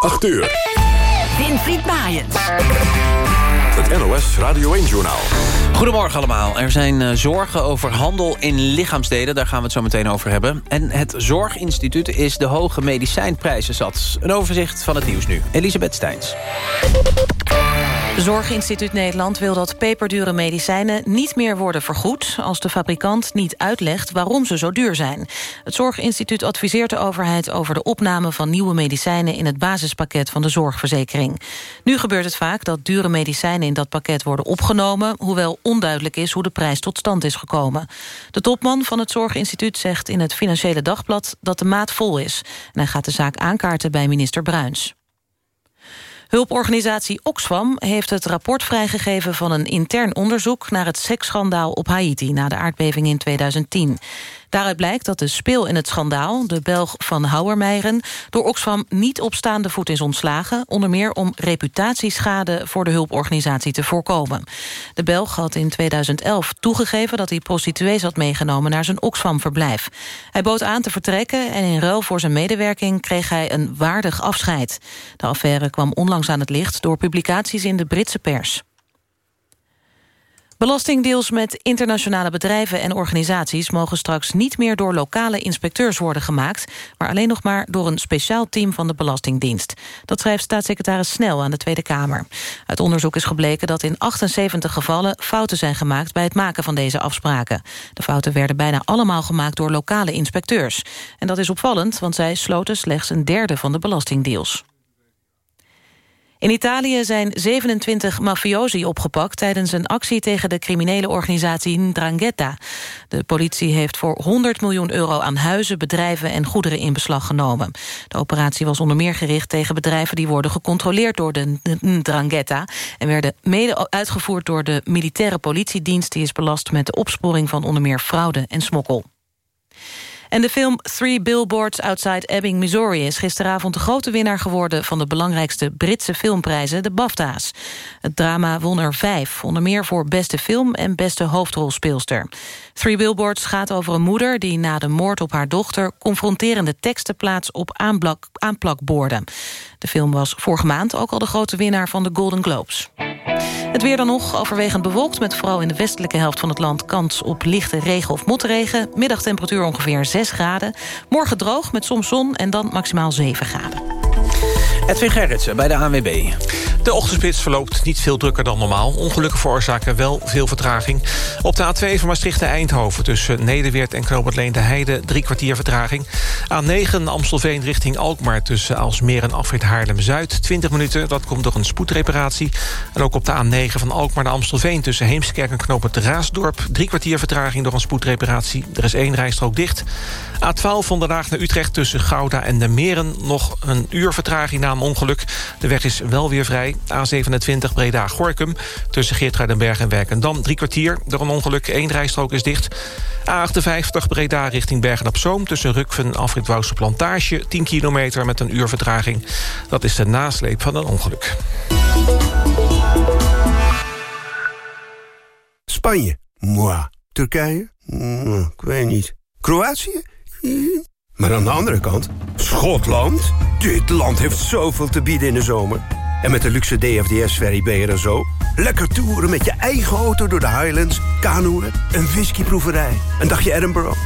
8 uur. Winfried Maaiens. Het NOS Radio 1-journaal. Goedemorgen allemaal. Er zijn uh, zorgen over handel in lichaamsdelen. Daar gaan we het zo meteen over hebben. En het Zorginstituut is de hoge medicijnprijzen zat. Een overzicht van het nieuws nu. Elisabeth Steins. Zorginstituut Nederland wil dat peperdure medicijnen niet meer worden vergoed... als de fabrikant niet uitlegt waarom ze zo duur zijn. Het Zorginstituut adviseert de overheid over de opname van nieuwe medicijnen... in het basispakket van de zorgverzekering. Nu gebeurt het vaak dat dure medicijnen in dat pakket worden opgenomen... hoewel onduidelijk is hoe de prijs tot stand is gekomen. De topman van het Zorginstituut zegt in het Financiële Dagblad... dat de maat vol is. En hij gaat de zaak aankaarten bij minister Bruins. Hulporganisatie Oxfam heeft het rapport vrijgegeven van een intern onderzoek naar het seksschandaal op Haiti na de aardbeving in 2010. Daaruit blijkt dat de speel in het schandaal, de Belg van Houwermeijeren... door Oxfam niet op staande voet is ontslagen... onder meer om reputatieschade voor de hulporganisatie te voorkomen. De Belg had in 2011 toegegeven dat hij prostituees had meegenomen... naar zijn Oxfam-verblijf. Hij bood aan te vertrekken en in ruil voor zijn medewerking... kreeg hij een waardig afscheid. De affaire kwam onlangs aan het licht door publicaties in de Britse pers. Belastingdeals met internationale bedrijven en organisaties... mogen straks niet meer door lokale inspecteurs worden gemaakt... maar alleen nog maar door een speciaal team van de Belastingdienst. Dat schrijft staatssecretaris Snel aan de Tweede Kamer. Uit onderzoek is gebleken dat in 78 gevallen... fouten zijn gemaakt bij het maken van deze afspraken. De fouten werden bijna allemaal gemaakt door lokale inspecteurs. En dat is opvallend, want zij sloten slechts een derde van de belastingdeals. In Italië zijn 27 mafiosi opgepakt... tijdens een actie tegen de criminele organisatie Ndrangheta. De politie heeft voor 100 miljoen euro aan huizen, bedrijven... en goederen in beslag genomen. De operatie was onder meer gericht tegen bedrijven... die worden gecontroleerd door de Ndrangheta... en werden mede uitgevoerd door de militaire politiedienst... die is belast met de opsporing van onder meer fraude en smokkel. En de film Three Billboards Outside Ebbing, Missouri... is gisteravond de grote winnaar geworden... van de belangrijkste Britse filmprijzen, de BAFTA's. Het drama won er vijf, onder meer voor beste film... en beste hoofdrolspeelster. Three Billboards gaat over een moeder... die na de moord op haar dochter... confronterende teksten plaatst op aanplak, aanplakborden. De film was vorige maand ook al de grote winnaar van de Golden Globes. Het weer dan nog overwegend bewolkt... met vooral in de westelijke helft van het land kans op lichte regen of motregen. Middagtemperatuur ongeveer 6 graden. Morgen droog met soms zon en dan maximaal 7 graden. Edwin Gerritsen bij de ANWB. De ochtendspits verloopt niet veel drukker dan normaal. Ongelukken veroorzaken wel veel vertraging. Op de A2 van Maastricht naar Eindhoven... tussen Nederweert en Knoopert de Heide... drie kwartier vertraging. A9 Amstelveen richting Alkmaar... tussen Alsmeer en Afrit Haarlem-Zuid. 20 minuten, dat komt door een spoedreparatie. En ook op de A9 van Alkmaar naar Amstelveen... tussen Heemskerk en Knoopert Raasdorp. Drie kwartier vertraging door een spoedreparatie. Er is één rijstrook dicht. A12 van Den Haag naar Utrecht tussen Gouda en de Meren... nog een uur vertraging na ongeluk. De weg is wel weer vrij. A27 Breda-Gorkum tussen Geertruidenberg en Werkendam. Drie kwartier door een ongeluk. Eén rijstrook is dicht. A58 Breda richting Bergen-op-Zoom... tussen Rukven en Afrit Plantage. 10 kilometer met een uur vertraging. Dat is de nasleep van een ongeluk. Spanje? Moi. Turkije? Ik weet niet. Kroatië? Maar aan de andere kant, Schotland? Dit land heeft zoveel te bieden in de zomer. En met de luxe DFDS-ferry ben je zo. Lekker toeren met je eigen auto door de Highlands, kanoeën, een whiskyproeverij, een dagje Edinburgh.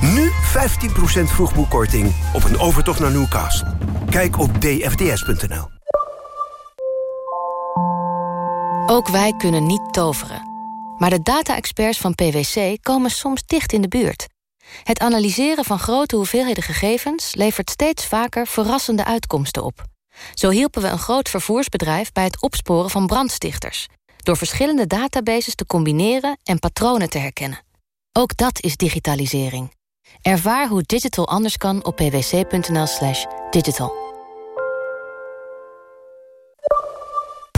Nu 15% vroegboekkorting op een overtocht naar Newcastle. Kijk op dfds.nl. Ook wij kunnen niet toveren. Maar de data-experts van PwC komen soms dicht in de buurt. Het analyseren van grote hoeveelheden gegevens... levert steeds vaker verrassende uitkomsten op. Zo hielpen we een groot vervoersbedrijf bij het opsporen van brandstichters... door verschillende databases te combineren en patronen te herkennen. Ook dat is digitalisering. Ervaar hoe digital anders kan op pwc.nl slash digital.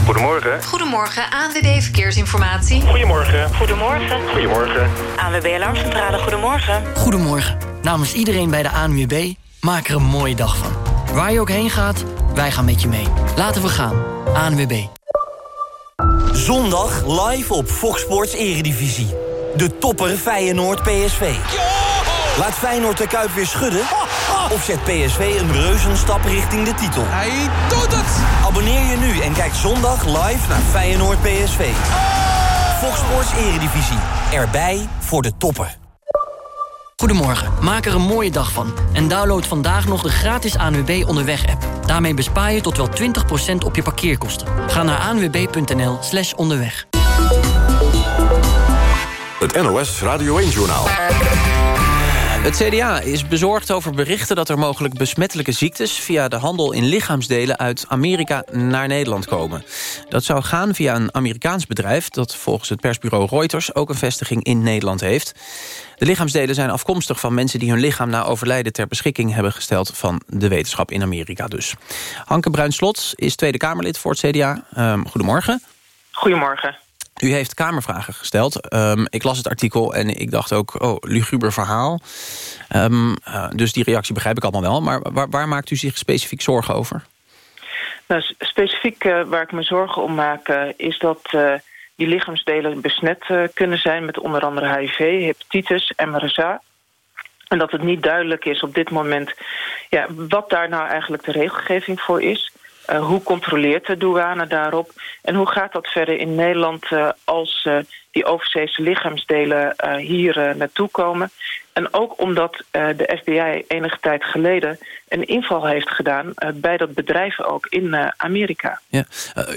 Goedemorgen. Goedemorgen, ANWB Verkeersinformatie. Goedemorgen. Goedemorgen. Goedemorgen. ANWB Alarmcentrale, goedemorgen. Goedemorgen. Namens iedereen bij de ANWB, maak er een mooie dag van. Waar je ook heen gaat, wij gaan met je mee. Laten we gaan. ANWB. Zondag live op Fox Sports Eredivisie. De topper Feyenoord PSV. Laat Feyenoord de Kuip weer schudden? Of zet PSV een reuzenstap richting de titel? Hij doet het! Abonneer je nu en kijk zondag live naar Feyenoord PSV. Fox Sports Eredivisie. Erbij voor de toppen. Goedemorgen, maak er een mooie dag van. En download vandaag nog de gratis ANWB Onderweg-app. Daarmee bespaar je tot wel 20% op je parkeerkosten. Ga naar anwb.nl slash onderweg. Het NOS Radio 1-journaal. Het CDA is bezorgd over berichten dat er mogelijk besmettelijke ziektes... via de handel in lichaamsdelen uit Amerika naar Nederland komen. Dat zou gaan via een Amerikaans bedrijf... dat volgens het persbureau Reuters ook een vestiging in Nederland heeft. De lichaamsdelen zijn afkomstig van mensen die hun lichaam... na overlijden ter beschikking hebben gesteld van de wetenschap in Amerika dus. Hanke Bruinslot is Tweede Kamerlid voor het CDA. Um, goedemorgen. Goedemorgen. U heeft Kamervragen gesteld. Um, ik las het artikel en ik dacht ook, oh, luguber verhaal. Um, uh, dus die reactie begrijp ik allemaal wel. Maar waar, waar, maakt u zich specifiek zorgen over? Nou, specifiek uh, waar ik me zorgen om maak... Uh, is dat die lichaamsdelen besmet kunnen zijn... met onder andere HIV, hepatitis, MRSA. En dat het niet duidelijk is op dit moment... Ja, wat daar nou eigenlijk de regelgeving voor is... Uh, hoe controleert de douane daarop? En hoe gaat dat verder in Nederland uh, als uh, die overzeese lichaamsdelen hier naartoe komen? En ook omdat de FBI enige tijd geleden een inval heeft gedaan... bij dat bedrijf ook in Amerika. Ja.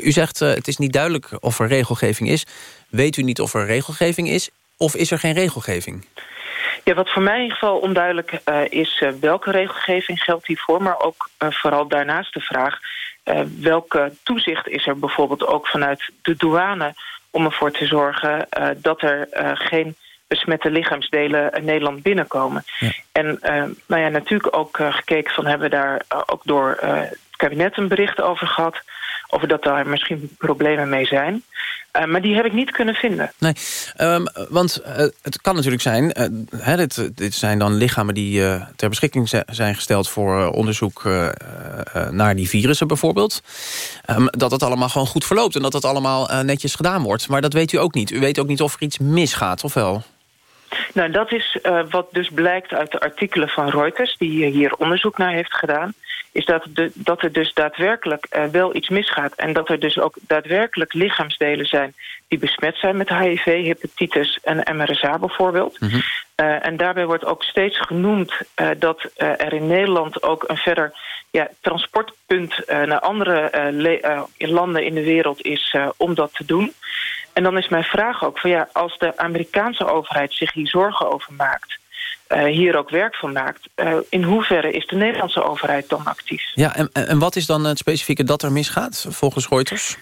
u zegt het is niet duidelijk of er regelgeving is. Weet u niet of er regelgeving is? Of is er geen regelgeving? Ja, wat voor mij in ieder geval onduidelijk uh, is uh, welke regelgeving geldt hiervoor... maar ook uh, vooral daarnaast de vraag... welke toezicht is er bijvoorbeeld ook vanuit de douane... om ervoor te zorgen dat er geen besmette lichaamsdelen in Nederland binnenkomen. Ja. En nou ja, natuurlijk ook gekeken van hebben we daar ook door het kabinet een bericht over gehad over dat daar misschien problemen mee zijn. Uh, maar die heb ik niet kunnen vinden. Nee, um, want uh, het kan natuurlijk zijn... Uh, hè, dit, dit, zijn dan lichamen die ter beschikking zijn gesteld... voor onderzoek naar die virussen bijvoorbeeld. Um, dat het allemaal gewoon goed verloopt en dat het allemaal netjes gedaan wordt. Maar dat weet u ook niet. U weet ook niet of er iets misgaat, of wel? Nou, dat is wat dus blijkt uit de artikelen van Reuters... die hier onderzoek naar heeft gedaan is dat, de, dat er dus daadwerkelijk uh, wel iets misgaat. En dat er dus ook daadwerkelijk lichaamsdelen zijn die besmet zijn met HIV, hepatitis en MRSA bijvoorbeeld. Mm -hmm. uh, en daarbij wordt ook steeds genoemd uh, dat er in Nederland ook een verder ja, transportpunt naar andere landen in de wereld is om dat te doen. En dan is mijn vraag ook van ja, als de Amerikaanse overheid zich hier zorgen over maakt uh, hier ook werk van maakt. Uh, in hoeverre is de Nederlandse overheid dan actief? Ja, en, en wat is dan het specifieke dat er misgaat volgens Reuters?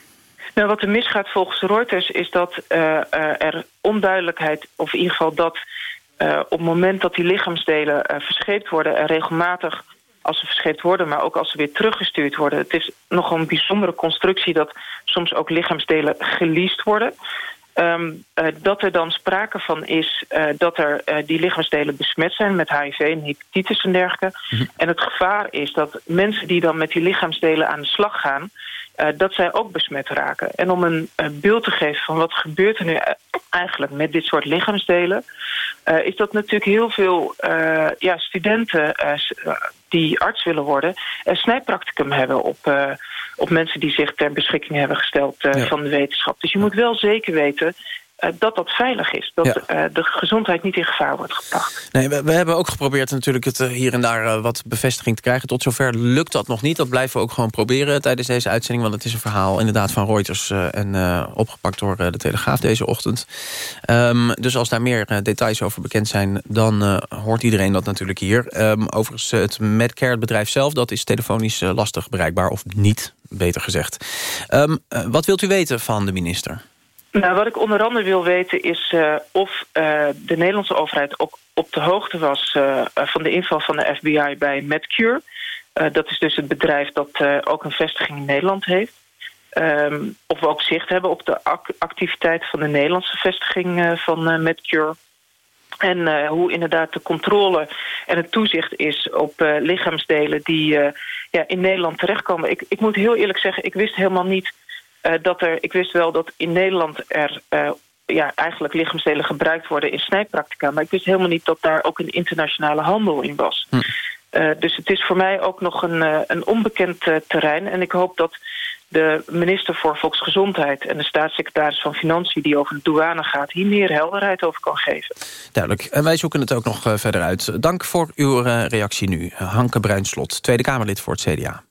Nou, wat er misgaat volgens Reuters is dat uh, er onduidelijkheid... of in ieder geval dat op het moment dat die lichaamsdelen verscheept worden... er regelmatig als ze verscheept worden, maar ook als ze weer teruggestuurd worden. Het is nogal een bijzondere constructie dat soms ook lichaamsdelen geleased worden. Um, uh, dat er dan sprake van is uh, dat er uh, die lichaamsdelen besmet zijn met HIV en hepatitis en dergelijke. Mm -hmm. En het gevaar is dat mensen die dan met die lichaamsdelen aan de slag gaan, dat zij ook besmet raken. En om een beeld te geven van wat gebeurt er nu eigenlijk met dit soort lichaamsdelen, is dat natuurlijk heel veel ja, studenten die arts willen worden, een snijpracticum hebben op op mensen die zich ter beschikking hebben gesteld uh, ja. van de wetenschap. Dus je moet wel zeker weten uh, dat dat veilig is. Dat ja. uh, de gezondheid niet in gevaar wordt gebracht. Nee, we, we hebben ook geprobeerd natuurlijk het hier en daar wat bevestiging te krijgen. Tot zover lukt dat nog niet. Dat blijven we ook gewoon proberen tijdens deze uitzending. Want het is een verhaal inderdaad van Reuters en opgepakt door de Telegraaf deze ochtend. Um, dus als daar meer details over bekend zijn, dan hoort iedereen dat natuurlijk hier. Um, overigens het Medcare, het bedrijf zelf, dat is telefonisch lastig bereikbaar of niet beter gezegd. Um, uh, wat wilt u weten van de minister? Nou, wat ik onder andere wil weten is uh, of uh, de Nederlandse overheid ook op de hoogte was van de inval van de FBI bij Medcure. dat is dus het bedrijf dat ook een vestiging in Nederland heeft. Um, of we ook zicht hebben op de ac activiteit van de Nederlandse vestiging van Medcure. En hoe inderdaad de controle en het toezicht is op lichaamsdelen die ja, in Nederland terechtkomen. Ik, ik moet heel eerlijk zeggen, ik wist helemaal niet dat er... Ik wist wel dat in Nederland er ja, eigenlijk lichaamsdelen gebruikt worden in snijpractica. Maar ik wist helemaal niet dat daar ook een internationale handel in was. Hm. Uh, dus het is voor mij ook nog een, uh, een onbekend uh, terrein. En ik hoop dat de minister voor Volksgezondheid... en de staatssecretaris van Financiën die over de douane gaat... hier meer helderheid over kan geven. Duidelijk. En wij zoeken het ook nog verder uit. Dank voor uw reactie nu. Hanke Bruinslot, Tweede Kamerlid voor het CDA.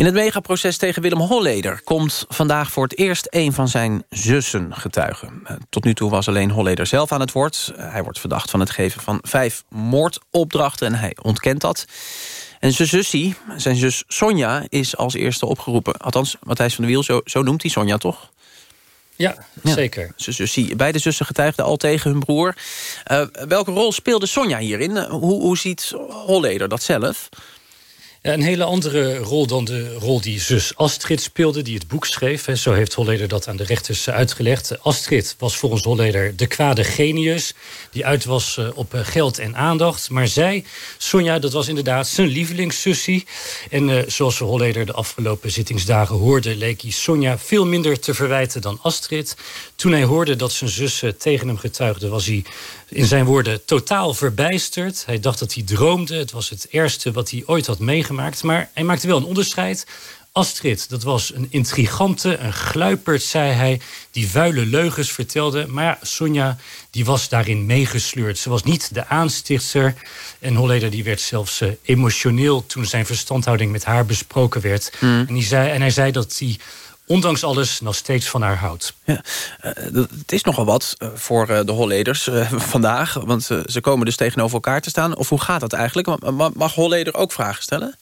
In het megaproces tegen Willem Holleder komt vandaag voor het eerst een van zijn zussen getuigen. Eh, tot nu toe was alleen Holleder zelf aan het woord. Eh, hij wordt verdacht van het geven van vijf moordopdrachten en hij ontkent dat. En zijn zussie, zijn zus Sonja, is als eerste opgeroepen. Althans, Matthijs van der Wiel, zo, zo noemt hij Sonja toch? Ja, zeker. Zijn zussie, beide zussen getuigden al tegen hun broer. Uh, welke rol speelde Sonja hierin? hoe, hoe ziet Holleder dat zelf? Een hele andere rol dan de rol die zus Astrid speelde, die het boek schreef. Zo heeft Holleder dat aan de rechters uitgelegd. Astrid was volgens Holleder de kwade genius, die uit was eh, op eh, geld en aandacht. Maar zij, Sonja, dat was inderdaad zijn lievelingssussie. En zoals Holleder de afgelopen zittingsdagen hoorde... leek hij Sonja veel minder te verwijten dan Astrid. Toen hij hoorde dat zijn zus tegen hem getuigde... was hij in zijn woorden totaal verbijsterd. Hij dacht dat hij droomde. Het was het ergste wat hij ooit had meegemaakt. Maar hij maakte wel een onderscheid. Astrid, dat was een intrigante, een gluiperd, zei hij... die vuile leugens vertelde. Maar ja, Sonja die was daarin meegesleurd. Ze was niet de aanstichter. En Holleder die werd zelfs uh, emotioneel... toen zijn verstandhouding met haar besproken werd. Mm. En, die zei, en hij zei dat hij ondanks alles nog steeds van haar houdt. Ja, uh, het is nogal wat uh, voor uh, de Holleders vandaag. Want ze komen dus tegenover elkaar te staan. Of hoe gaat dat eigenlijk? Mag Holleder ook vragen stellen?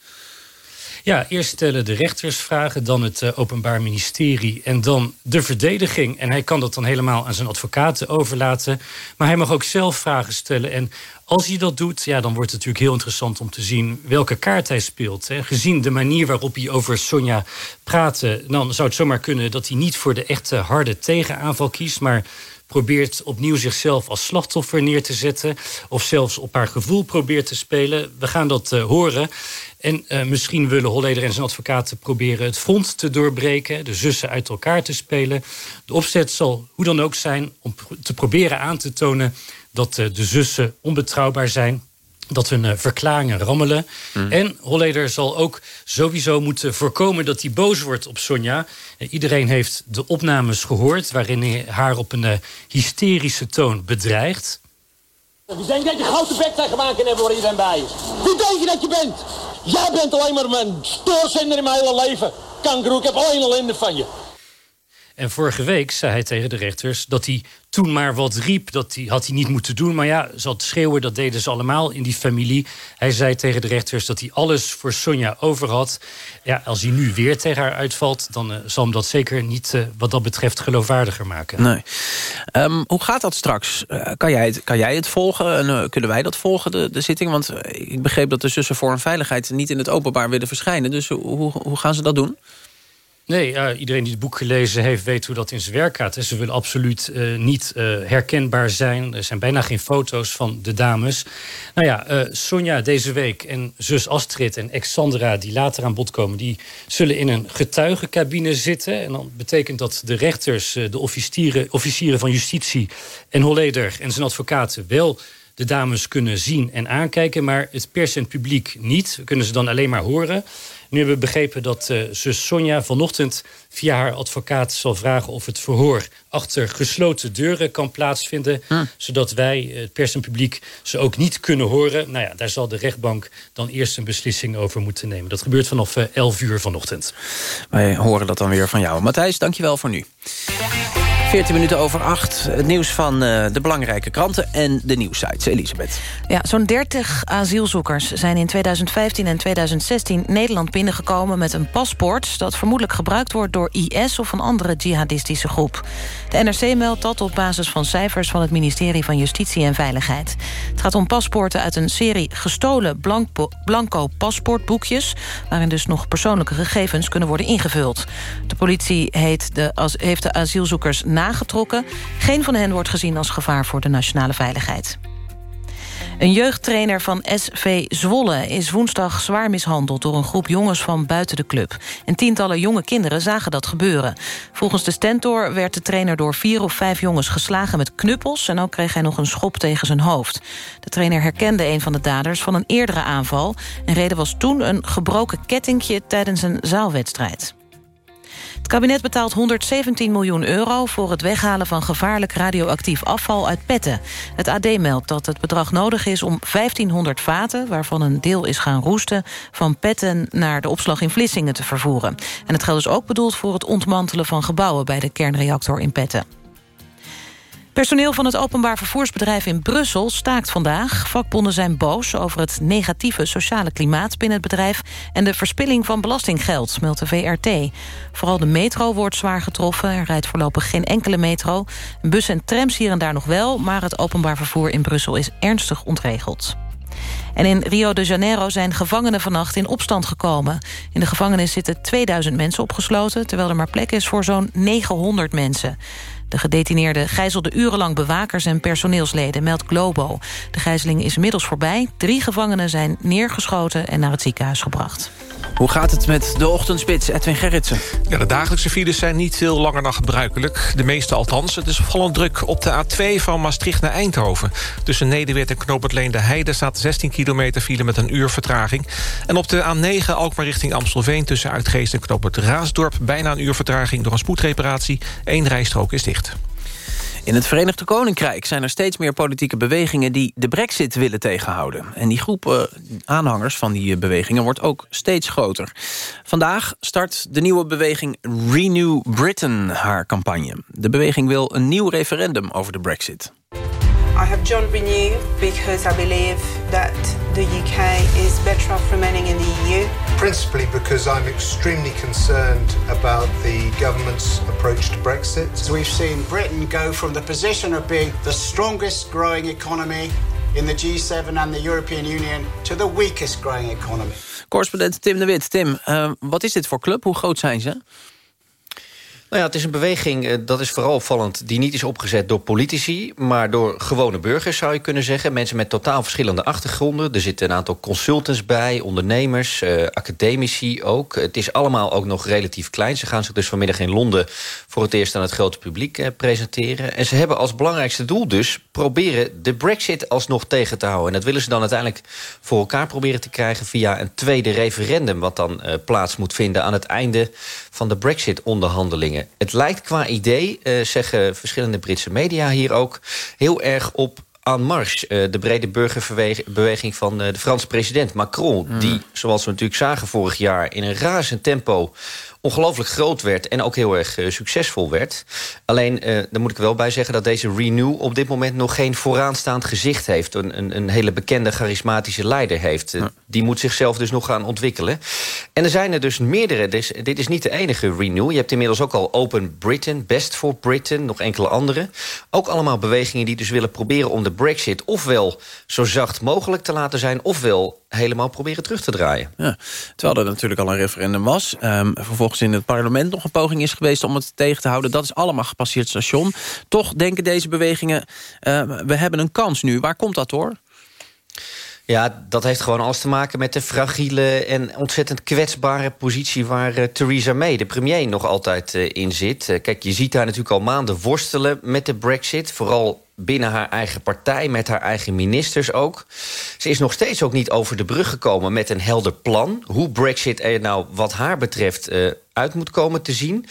Ja, eerst stellen de rechters vragen, dan het Openbaar Ministerie... en dan de verdediging. En hij kan dat dan helemaal aan zijn advocaten overlaten. Maar hij mag ook zelf vragen stellen. En als hij dat doet, ja, dan wordt het natuurlijk heel interessant om te zien welke kaart hij speelt. Hè. Gezien de manier waarop hij over Sonja praatte, dan zou het zomaar kunnen dat hij niet voor de echte harde tegenaanval kiest, maar probeert opnieuw zichzelf als slachtoffer neer te zetten. Of zelfs op haar gevoel probeert te spelen. We gaan dat uh, horen. En uh, misschien willen Holleder en zijn advocaten proberen het front te doorbreken. De zussen uit elkaar te spelen. De opzet zal hoe dan ook zijn om te proberen aan te tonen dat uh, de zussen onbetrouwbaar zijn dat hun uh, verklaringen rammelen. Mm. En Holleder zal ook sowieso moeten voorkomen dat hij boos wordt op Sonja. Iedereen heeft de opnames gehoord... waarin hij haar op een hysterische toon bedreigt. Wie denk je dat je grote bek tegen maken hebben waar iedereen bij? Wie denk je dat je bent? Jij bent alleen maar mijn stoorzender in mijn hele leven. Kangaroo, ik heb alleen ellende van je. En vorige week zei hij tegen de rechters dat hij toen maar wat riep. Dat hij, had hij niet moeten doen. Maar ja, zat schreeuwen, dat deden ze allemaal in die familie. Hij zei tegen de rechters dat hij alles voor Sonja over had. Ja, als hij nu weer tegen haar uitvalt... dan uh, zal hem dat zeker niet uh, wat dat betreft geloofwaardiger maken. Nee. Um, hoe gaat dat straks? Uh, kan, jij het, kan jij het volgen? En kunnen wij dat volgen, de, de zitting? Want ik begreep dat de zussen voor een veiligheid... niet in het openbaar willen verschijnen. Dus hoe, hoe gaan ze dat doen? Nee, iedereen die het boek gelezen heeft weet hoe dat in zijn werk gaat. Ze willen absoluut uh, niet uh, herkenbaar zijn. Er zijn bijna geen foto's van de dames. Nou ja, Sonja deze week en zus Astrid en Exandra... die later aan bod komen, die zullen in een getuigencabine zitten. En dan betekent dat de rechters, de officieren, officieren van justitie... en Holleder en zijn advocaten wel de dames kunnen zien en aankijken... maar het pers en publiek niet. Kunnen ze dan alleen maar horen... Nu hebben we begrepen dat uh, zus Sonja vanochtend via haar advocaat zal vragen of het verhoor achter gesloten deuren kan plaatsvinden. Hm. Zodat wij, het pers en publiek, ze ook niet kunnen horen. Nou ja, daar zal de rechtbank dan eerst een beslissing over moeten nemen. Dat gebeurt vanaf uh, eh, 11 uur vanochtend. Wij horen dat dan weer van jou. Matthijs, dankjewel voor nu. 14 minuten over 8. Het nieuws van uh, de belangrijke kranten en de nieuwsites. Elisabeth. Ja, zo'n 30 asielzoekers zijn in 2015 en 2016 Nederland binnengekomen met een paspoort... dat vermoedelijk gebruikt wordt door IS of een andere jihadistische groep. De NRC meldt dat op basis van cijfers van het ministerie van Justitie en Veiligheid. Het gaat om paspoorten uit een serie gestolen blanco, blanco paspoortboekjes... waarin dus nog persoonlijke gegevens kunnen worden ingevuld. De politie heet de, heeft de asielzoekers nagetrokken. Geen van hen wordt gezien als gevaar voor de nationale veiligheid. Een jeugdtrainer van SV Zwolle is woensdag zwaar mishandeld... door een groep jongens van buiten de club. En tientallen jonge kinderen zagen dat gebeuren. Volgens de Stentor werd de trainer door vier of vijf jongens geslagen met knuppels... en ook kreeg hij nog een schop tegen zijn hoofd. De trainer herkende een van de daders van een eerdere aanval... en reden was toen een gebroken kettingje tijdens een zaalwedstrijd. Het kabinet betaalt 117 miljoen euro voor het weghalen van gevaarlijk radioactief afval uit petten. Het AD meldt dat het bedrag nodig is om 1500 vaten, waarvan een deel is gaan roesten, van petten naar de opslag in Vlissingen te vervoeren. En het geld is ook bedoeld voor het ontmantelen van gebouwen bij de kernreactor in Petten. Personeel van het openbaar vervoersbedrijf in Brussel staakt vandaag. Vakbonden zijn boos over het negatieve sociale klimaat binnen het bedrijf... en de verspilling van belastinggeld, meldt de VRT. Vooral de metro wordt zwaar getroffen. Er rijdt voorlopig geen enkele metro. Bussen en trams hier en daar nog wel... maar het openbaar vervoer in Brussel is ernstig ontregeld. En in Rio de Janeiro zijn gevangenen vannacht in opstand gekomen. In de gevangenis zitten 2000 mensen opgesloten... terwijl er maar plek is voor zo'n 900 mensen. De gedetineerden gijzelden urenlang bewakers en personeelsleden, meldt Globo. De gijzeling is inmiddels voorbij. Drie gevangenen zijn neergeschoten en naar het ziekenhuis gebracht. Hoe gaat het met de ochtendspits, Edwin Gerritsen? Ja, de dagelijkse files zijn niet veel langer dan gebruikelijk. De meeste althans. Het is opvallend druk op de A2 van Maastricht naar Eindhoven. Tussen Nederweert en Knoopert de Heide staat 16 kilometer file met een uur vertraging. En op de A9 Alkmaar richting Amstelveen tussen Uitgeest en Knoopert Raasdorp... bijna een uur vertraging door een spoedreparatie. Eén rijstrook is dicht. In het Verenigd Koninkrijk zijn er steeds meer politieke bewegingen... die de brexit willen tegenhouden. En die groep uh, aanhangers van die bewegingen wordt ook steeds groter. Vandaag start de nieuwe beweging Renew Britain haar campagne. De beweging wil een nieuw referendum over de brexit. I have joined Renew because I believe that the UK is better off remaining in the EU. Principally because I'm extremely concerned about the government's approach to Brexit. So we've seen Britain go from the position of being the strongest growing economy in the G7 and the European Union to the weakest growing economy. Correspondent Tim de Wit. Tim, uh, wat is dit voor club? Hoe groot zijn ze? Nou ja, het is een beweging, eh, dat is vooral opvallend... die niet is opgezet door politici, maar door gewone burgers, zou je kunnen zeggen. Mensen met totaal verschillende achtergronden. Er zitten een aantal consultants bij, ondernemers, eh, academici ook. Het is allemaal ook nog relatief klein. Ze gaan zich dus vanmiddag in Londen voor het eerst aan het grote publiek eh, presenteren. En ze hebben als belangrijkste doel dus... proberen de brexit alsnog tegen te houden. En dat willen ze dan uiteindelijk voor elkaar proberen te krijgen... via een tweede referendum... wat dan uh, plaats moet vinden aan het einde van de brexit-onderhandelingen. Het lijkt qua idee, uh, zeggen verschillende Britse media hier ook... heel erg op en Marche, uh, de brede burgerbeweging van uh, de Franse president Macron... Mm. die, zoals we natuurlijk zagen vorig jaar, in een razend tempo ongelooflijk groot werd en ook heel erg uh, succesvol werd. Alleen, uh, daar moet ik wel bij zeggen dat deze Renew op dit moment nog geen vooraanstaand gezicht heeft. Een, een, een hele bekende charismatische leider heeft. Uh, die moet zichzelf dus nog gaan ontwikkelen. En er zijn er dus meerdere. Dus, dit is niet de enige Renew. Je hebt inmiddels ook al Open Britain, Best for Britain, nog enkele andere. Ook allemaal bewegingen die dus willen proberen om de brexit... ofwel zo zacht mogelijk te laten zijn... ofwel helemaal proberen terug te draaien. Ja, terwijl er natuurlijk al een referendum was. Um, vervolgens in het parlement nog een poging is geweest om het tegen te houden. Dat is allemaal gepasseerd station. Toch denken deze bewegingen, uh, we hebben een kans nu. Waar komt dat door? Ja, dat heeft gewoon alles te maken met de fragiele en ontzettend kwetsbare positie... waar uh, Theresa May, de premier, nog altijd uh, in zit. Kijk, je ziet haar natuurlijk al maanden worstelen met de brexit. Vooral binnen haar eigen partij, met haar eigen ministers ook. Ze is nog steeds ook niet over de brug gekomen met een helder plan... hoe brexit er nou wat haar betreft uh, uit moet komen te zien.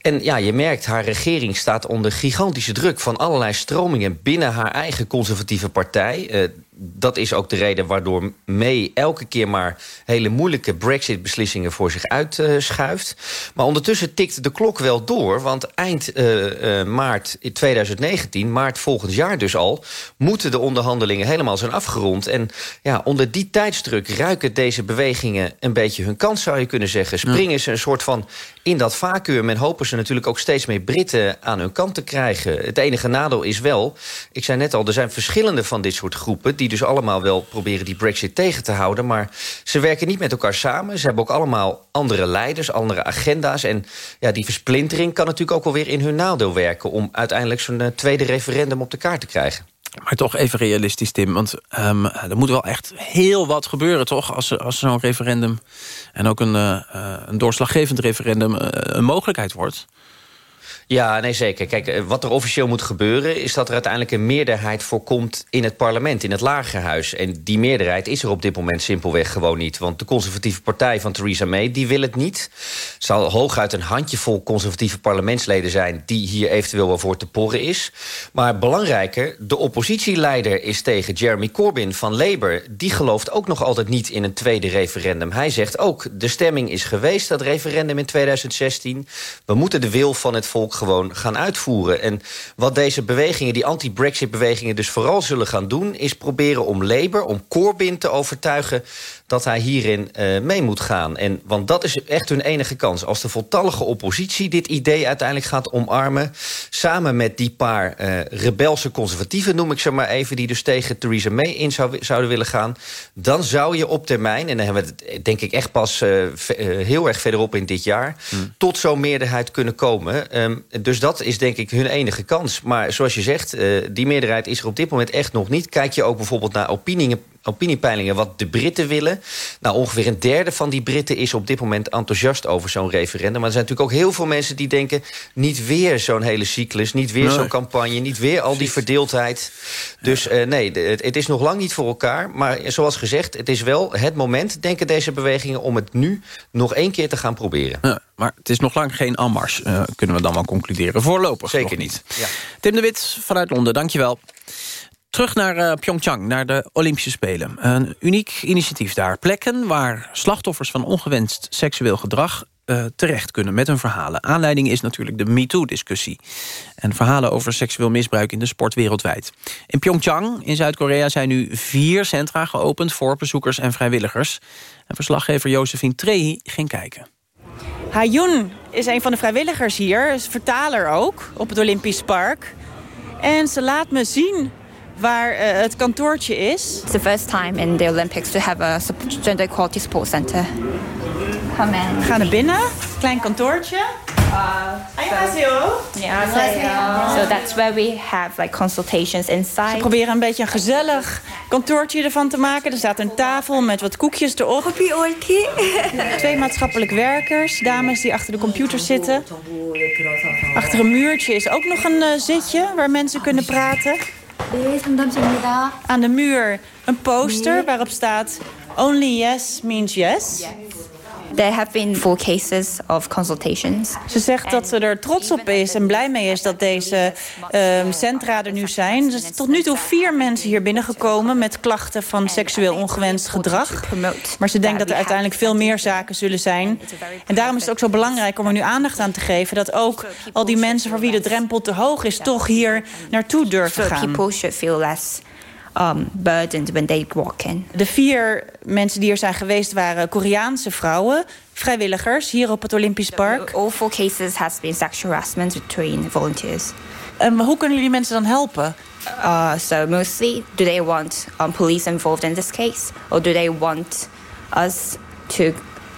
En ja, je merkt, haar regering staat onder gigantische druk... van allerlei stromingen binnen haar eigen conservatieve partij... Uh, dat is ook de reden waardoor May elke keer maar hele moeilijke brexit-beslissingen voor zich uitschuift. Maar ondertussen tikt de klok wel door, want eind uh, uh, maart 2019, maart volgend jaar dus al, moeten de onderhandelingen helemaal zijn afgerond. En ja, onder die tijdsdruk ruiken deze bewegingen een beetje hun kans, zou je kunnen zeggen. Springen ze een soort van in dat vacuüm en hopen ze natuurlijk ook steeds meer Britten aan hun kant te krijgen. Het enige nadeel is wel, ik zei net al, er zijn verschillende van dit soort groepen die dus allemaal wel proberen die brexit tegen te houden. Maar ze werken niet met elkaar samen. Ze hebben ook allemaal andere leiders, andere agenda's. En ja, die versplintering kan natuurlijk ook wel weer in hun nadeel werken... om uiteindelijk zo'n uh, tweede referendum op de kaart te krijgen. Maar toch even realistisch, Tim. Want um, er moet wel echt heel wat gebeuren, toch? Als, als zo'n referendum en ook een, uh, een doorslaggevend referendum een mogelijkheid wordt. Ja, nee zeker. Kijk, eh, wat er officieel moet gebeuren... is dat er uiteindelijk een meerderheid voorkomt in het parlement, in het lagerhuis. En die meerderheid is er op dit moment simpelweg gewoon niet. Want de conservatieve partij van Theresa May, die wil het niet. Het zal hooguit een handjevol conservatieve parlementsleden zijn... die hier eventueel wel voor te porren is. Maar belangrijker, de oppositieleider is tegen Jeremy Corbyn van Labour. Die gelooft ook nog altijd niet in een tweede referendum. Hij zegt ook, de stemming is geweest, dat referendum in 2016. We moeten de wil van het volk gewoon gaan uitvoeren. En wat deze bewegingen, die anti-Brexit-bewegingen... dus vooral zullen gaan doen... is proberen om Labour, om Corbyn te overtuigen dat hij hierin uh, mee moet gaan. En, want dat is echt hun enige kans. Als de voltallige oppositie dit idee uiteindelijk gaat omarmen... samen met die paar uh, rebelse conservatieven, noem ik ze maar even... die dus tegen Theresa May in zou, zouden willen gaan... dan zou je op termijn, en dan hebben we het denk ik echt pas uh, heel erg verderop in dit jaar... Hmm. tot zo'n meerderheid kunnen komen. Um, dus dat is denk ik hun enige kans. Maar zoals je zegt, die meerderheid is er op dit moment echt nog niet. Kijk je ook bijvoorbeeld naar opinie, opiniepeilingen wat de Britten willen. Nou, ongeveer een derde van die Britten is op dit moment enthousiast over zo'n referendum. Maar er zijn natuurlijk ook heel veel mensen die denken... niet weer zo'n hele cyclus, niet weer zo'n campagne... niet weer al die verdeeldheid. Dus uh, nee, het, het, is nog lang niet voor elkaar. Maar zoals gezegd, het is wel het moment, denken deze bewegingen... om het nu nog één keer te gaan proberen. Ja, maar het is nog lang geen amars, uh, kunnen we dan wel concluderen. Voorlopig Zeker niet. Ja. Tim de Wit vanuit Londen, dankjewel. Terug naar uh, Pyeongchang, naar de Olympische Spelen. Een uniek initiatief daar. Plekken waar slachtoffers van ongewenst seksueel gedrag... Uh, terecht kunnen met hun verhalen. Aanleiding is natuurlijk de MeToo-discussie. En verhalen over seksueel misbruik in de sport wereldwijd. In Pyeongchang in Zuid-Korea zijn nu vier centra geopend... voor bezoekers en vrijwilligers. En verslaggever Josephine Trehi ging kijken. Hayun is een van de vrijwilligers hier, is vertaler ook, op het Olympisch Park. En ze laat me zien waar uh, het kantoortje is. It's the first time in the Olympics to have a gender equality support center. Come in. We gaan naar binnen, klein kantoortje. Annyeonghaseyo. Yeah, so that's where we have like consultations inside. Ze proberen een beetje een gezellig kantoortje ervan te maken. Er staat een tafel met wat koekjes erop. Twee maatschappelijk werkers, dames die achter de computer zitten. Achter een muurtje is ook nog een uh, zitje waar mensen kunnen praten. Aan de muur een poster waarop staat... Only yes means yes. There have been four cases of consultations. Ze zegt dat ze er trots op is en blij mee is dat deze um, centra er nu zijn. Er zijn tot nu toe vier mensen hier binnengekomen met klachten van seksueel ongewenst gedrag. Maar ze denkt dat er uiteindelijk veel meer zaken zullen zijn. En daarom is het ook zo belangrijk om er nu aandacht aan te geven... dat ook al die mensen voor wie de drempel te hoog is... toch hier naartoe durven gaan. People should feel less um, burdened when they walk in. De vier mensen die er zijn geweest waren Koreaanse vrouwen, vrijwilligers hier op het Olympisch Park. All four cases has been sexual harassment between volunteers. En hoe kunnen jullie mensen dan helpen? Uh, so mostly, do they want um, police involved in this case, or do they want us to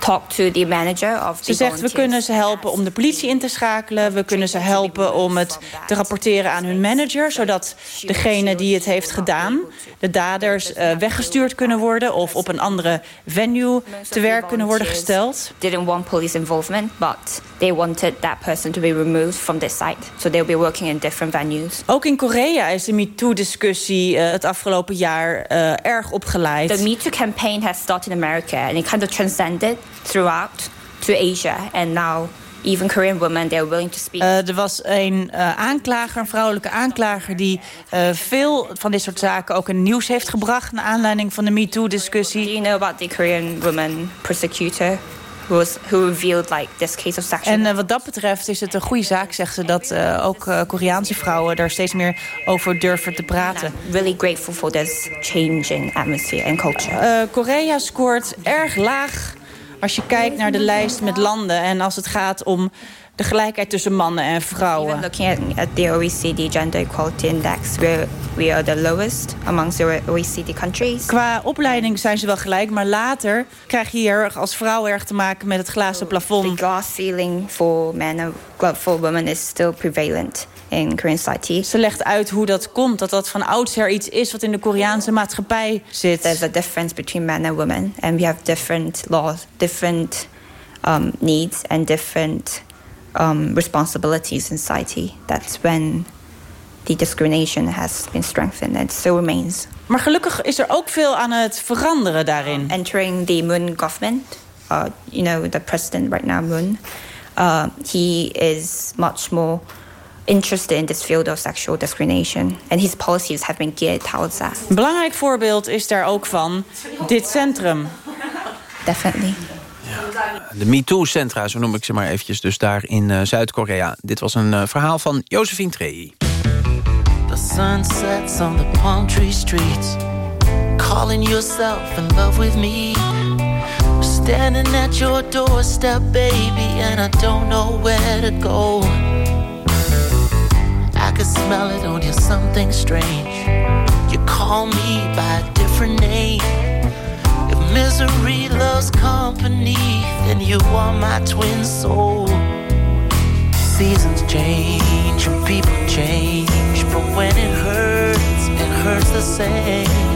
talk to the manager of the Ze zegt, we kunnen ze helpen om de politie in te schakelen. We kunnen ze helpen om het te rapporteren aan hun manager... zodat degene die het heeft gedaan, de daders, uh, weggestuurd kunnen worden... of op een andere venue te werk kunnen worden gesteld. didn't want police involvement, but they wanted that person to be removed from this site. So they'll be working in different venues. Ook in Korea is de MeToo-discussie uh, het afgelopen jaar uh, erg opgeleid. The MeToo campaign has started in America and it kind of transcended throughout to Asia. And now even Korean women, they're willing to speak. Uh, er was een uh, aanklager, een vrouwelijke aanklager... die uh, veel van dit soort zaken ook in nieuws heeft gebracht... naar aanleiding van de MeToo-discussie. Do you know about the Korean woman prosecutor... Who, was, who revealed like this case of sexual... En wat dat betreft is het een goede zaak, zegt ze... dat ook Koreaanse vrouwen daar steeds meer over durven te praten. I'm really grateful for this changing atmosphere and culture. Korea scoort erg laag als je kijkt naar de lijst met landen... en als het gaat om de gelijkheid tussen mannen en vrouwen. Even looking at, the OECD Gender Equality Index, we are the lowest amongst the OECD countries. Qua opleiding zijn ze wel gelijk, maar later krijg je hier als vrouw erg te maken met het glazen plafond. The glass ceiling for men and for women is still prevalent in Korean society. Ze legt uit hoe dat komt, dat dat van oudsher iets is wat in de Koreaanse maatschappij zit. There's a difference between men and women, and we have different laws, different um, needs, and different um, responsibilities in society. That's when the discrimination has been strengthened and still remains. Maar gelukkig is er ook veel aan het veranderen daarin. Entering the Moon government, uh, you know, the president right now, Moon, uh, he is much more interested in this field of sexual discrimination. And his policies have been geared towards that. Een belangrijk voorbeeld is daar ook van dit centrum. Definitely. De MeToo-centra, zo noem ik ze maar eventjes, dus daar in uh, Zuid-Korea. Dit was een uh, verhaal van Josephine Trey. The sun sets on the palm tree streets Calling yourself in love with me Standing at your doorstep, baby And I don't know where to go I can smell it on you, something strange You call me by a different name misery loves company Then you are my twin soul. Seasons change and people change But when it hurts, it hurts the same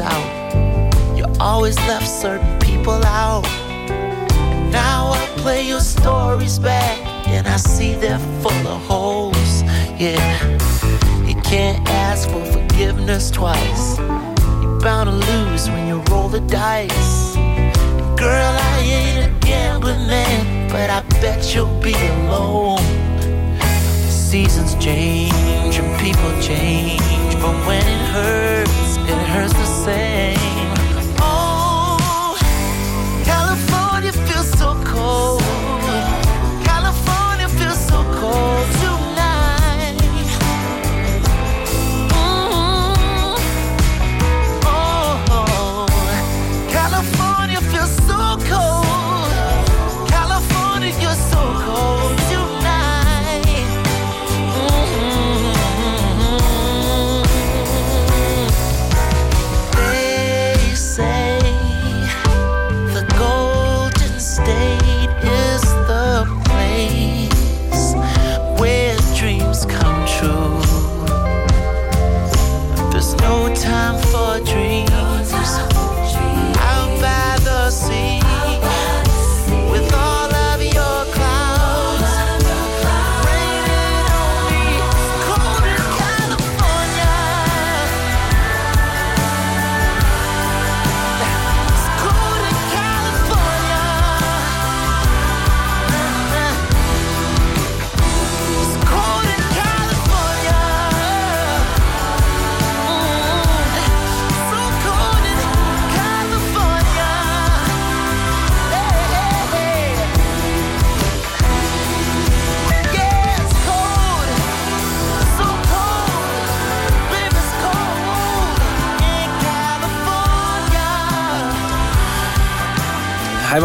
out. You always left certain people out. And now I play your stories back And I see they're full of holes. Yeah. You can't ask for forgiveness twice. You're bound to lose when you roll the dice. Girl, I ain't a gambling man But I bet you'll be alone. Seasons change and people change But when it hurts, it hurts the same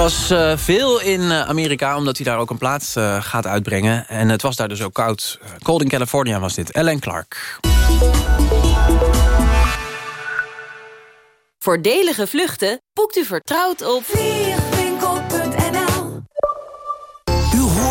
was eh, veel in eh, Amerika, omdat hij daar ook een plaats eh, gaat uitbrengen. En het was daar dus ook koud. Cold in California was dit. Ellen Clark. Voordelige vluchten boekt u vertrouwd op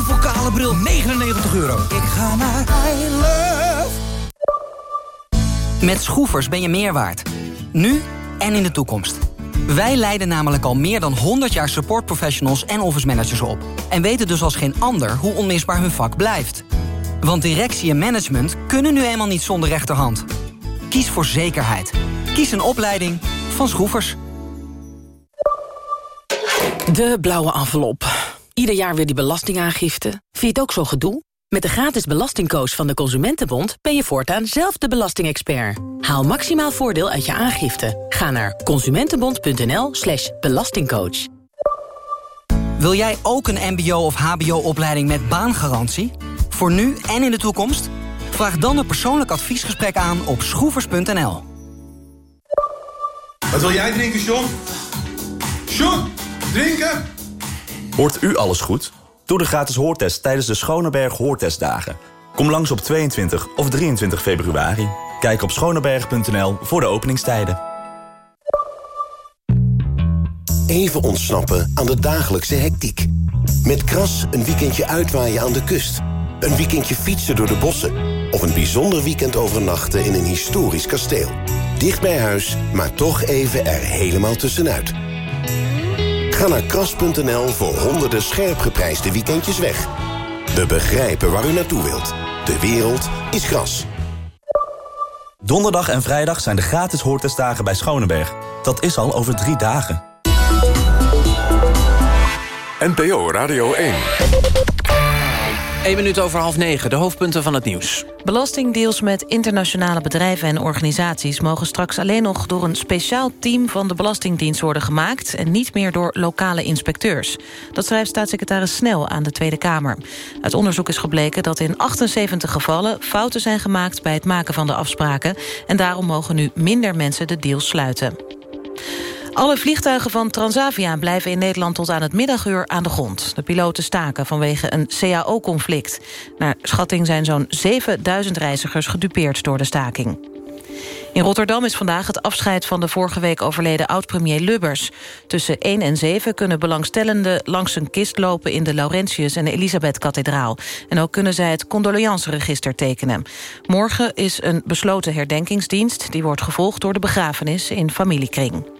Een multipokale bril, 99 euro. Ik ga naar I Love. Met Schroefers ben je meer waard. Nu en in de toekomst. Wij leiden namelijk al meer dan 100 jaar supportprofessionals en office managers op. En weten dus als geen ander hoe onmisbaar hun vak blijft. Want directie en management kunnen nu eenmaal niet zonder rechterhand. Kies voor zekerheid. Kies een opleiding van Schroefers. De blauwe envelop. Ieder jaar weer die belastingaangifte. Vind je het ook zo gedoe? Met de gratis belastingcoach van de Consumentenbond... ben je voortaan zelf de belastingexpert. Haal maximaal voordeel uit je aangifte. Ga naar consumentenbond.nl slash belastingcoach. Wil jij ook een mbo- of hbo-opleiding met baangarantie? Voor nu en in de toekomst? Vraag dan een persoonlijk adviesgesprek aan op schroevers.nl. Wat wil jij drinken, John? John, drinken? Hoort u alles goed? Doe de gratis hoortest tijdens de Schoneberg Hoortestdagen. Kom langs op 22 of 23 februari. Kijk op schoneberg.nl voor de openingstijden. Even ontsnappen aan de dagelijkse hectiek. Met Kras een weekendje uitwaaien aan de kust. Een weekendje fietsen door de bossen. Of een bijzonder weekend overnachten in een historisch kasteel. Dicht bij huis, maar toch even er helemaal tussenuit. Ga naar kras.nl voor honderden scherp geprijsde weekendjes weg. We begrijpen waar u naartoe wilt. De wereld is gras. Donderdag en vrijdag zijn de gratis hoortestdagen bij Schoneberg. Dat is al over drie dagen. NPO Radio 1. 1 minuut over half negen, de hoofdpunten van het nieuws. Belastingdeals met internationale bedrijven en organisaties... mogen straks alleen nog door een speciaal team van de Belastingdienst worden gemaakt... en niet meer door lokale inspecteurs. Dat schrijft staatssecretaris Snel aan de Tweede Kamer. Uit onderzoek is gebleken dat in 78 gevallen... fouten zijn gemaakt bij het maken van de afspraken... en daarom mogen nu minder mensen de deals sluiten. Alle vliegtuigen van Transavia blijven in Nederland tot aan het middaguur aan de grond. De piloten staken vanwege een CAO-conflict. Naar schatting zijn zo'n 7000 reizigers gedupeerd door de staking. In Rotterdam is vandaag het afscheid van de vorige week overleden oud-premier Lubbers. Tussen 1 en 7 kunnen belangstellenden langs een kist lopen... in de Laurentius- en Elisabeth-kathedraal. En ook kunnen zij het condoleanceregister tekenen. Morgen is een besloten herdenkingsdienst. Die wordt gevolgd door de begrafenis in familiekring.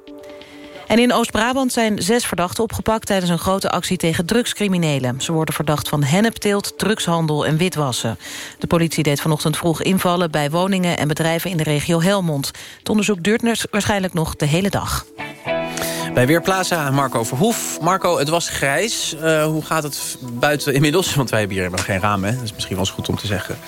En in Oost-Brabant zijn zes verdachten opgepakt... tijdens een grote actie tegen drugscriminelen. Ze worden verdacht van hennepteelt, drugshandel en witwassen. De politie deed vanochtend vroeg invallen... bij woningen en bedrijven in de regio Helmond. Het onderzoek duurt waarschijnlijk nog de hele dag. Bij Weerplaza, Marco Verhoef. Marco, het was grijs. Uh, hoe gaat het buiten inmiddels? Want wij hebben hier helemaal geen ramen. Dat is misschien wel eens goed om te zeggen.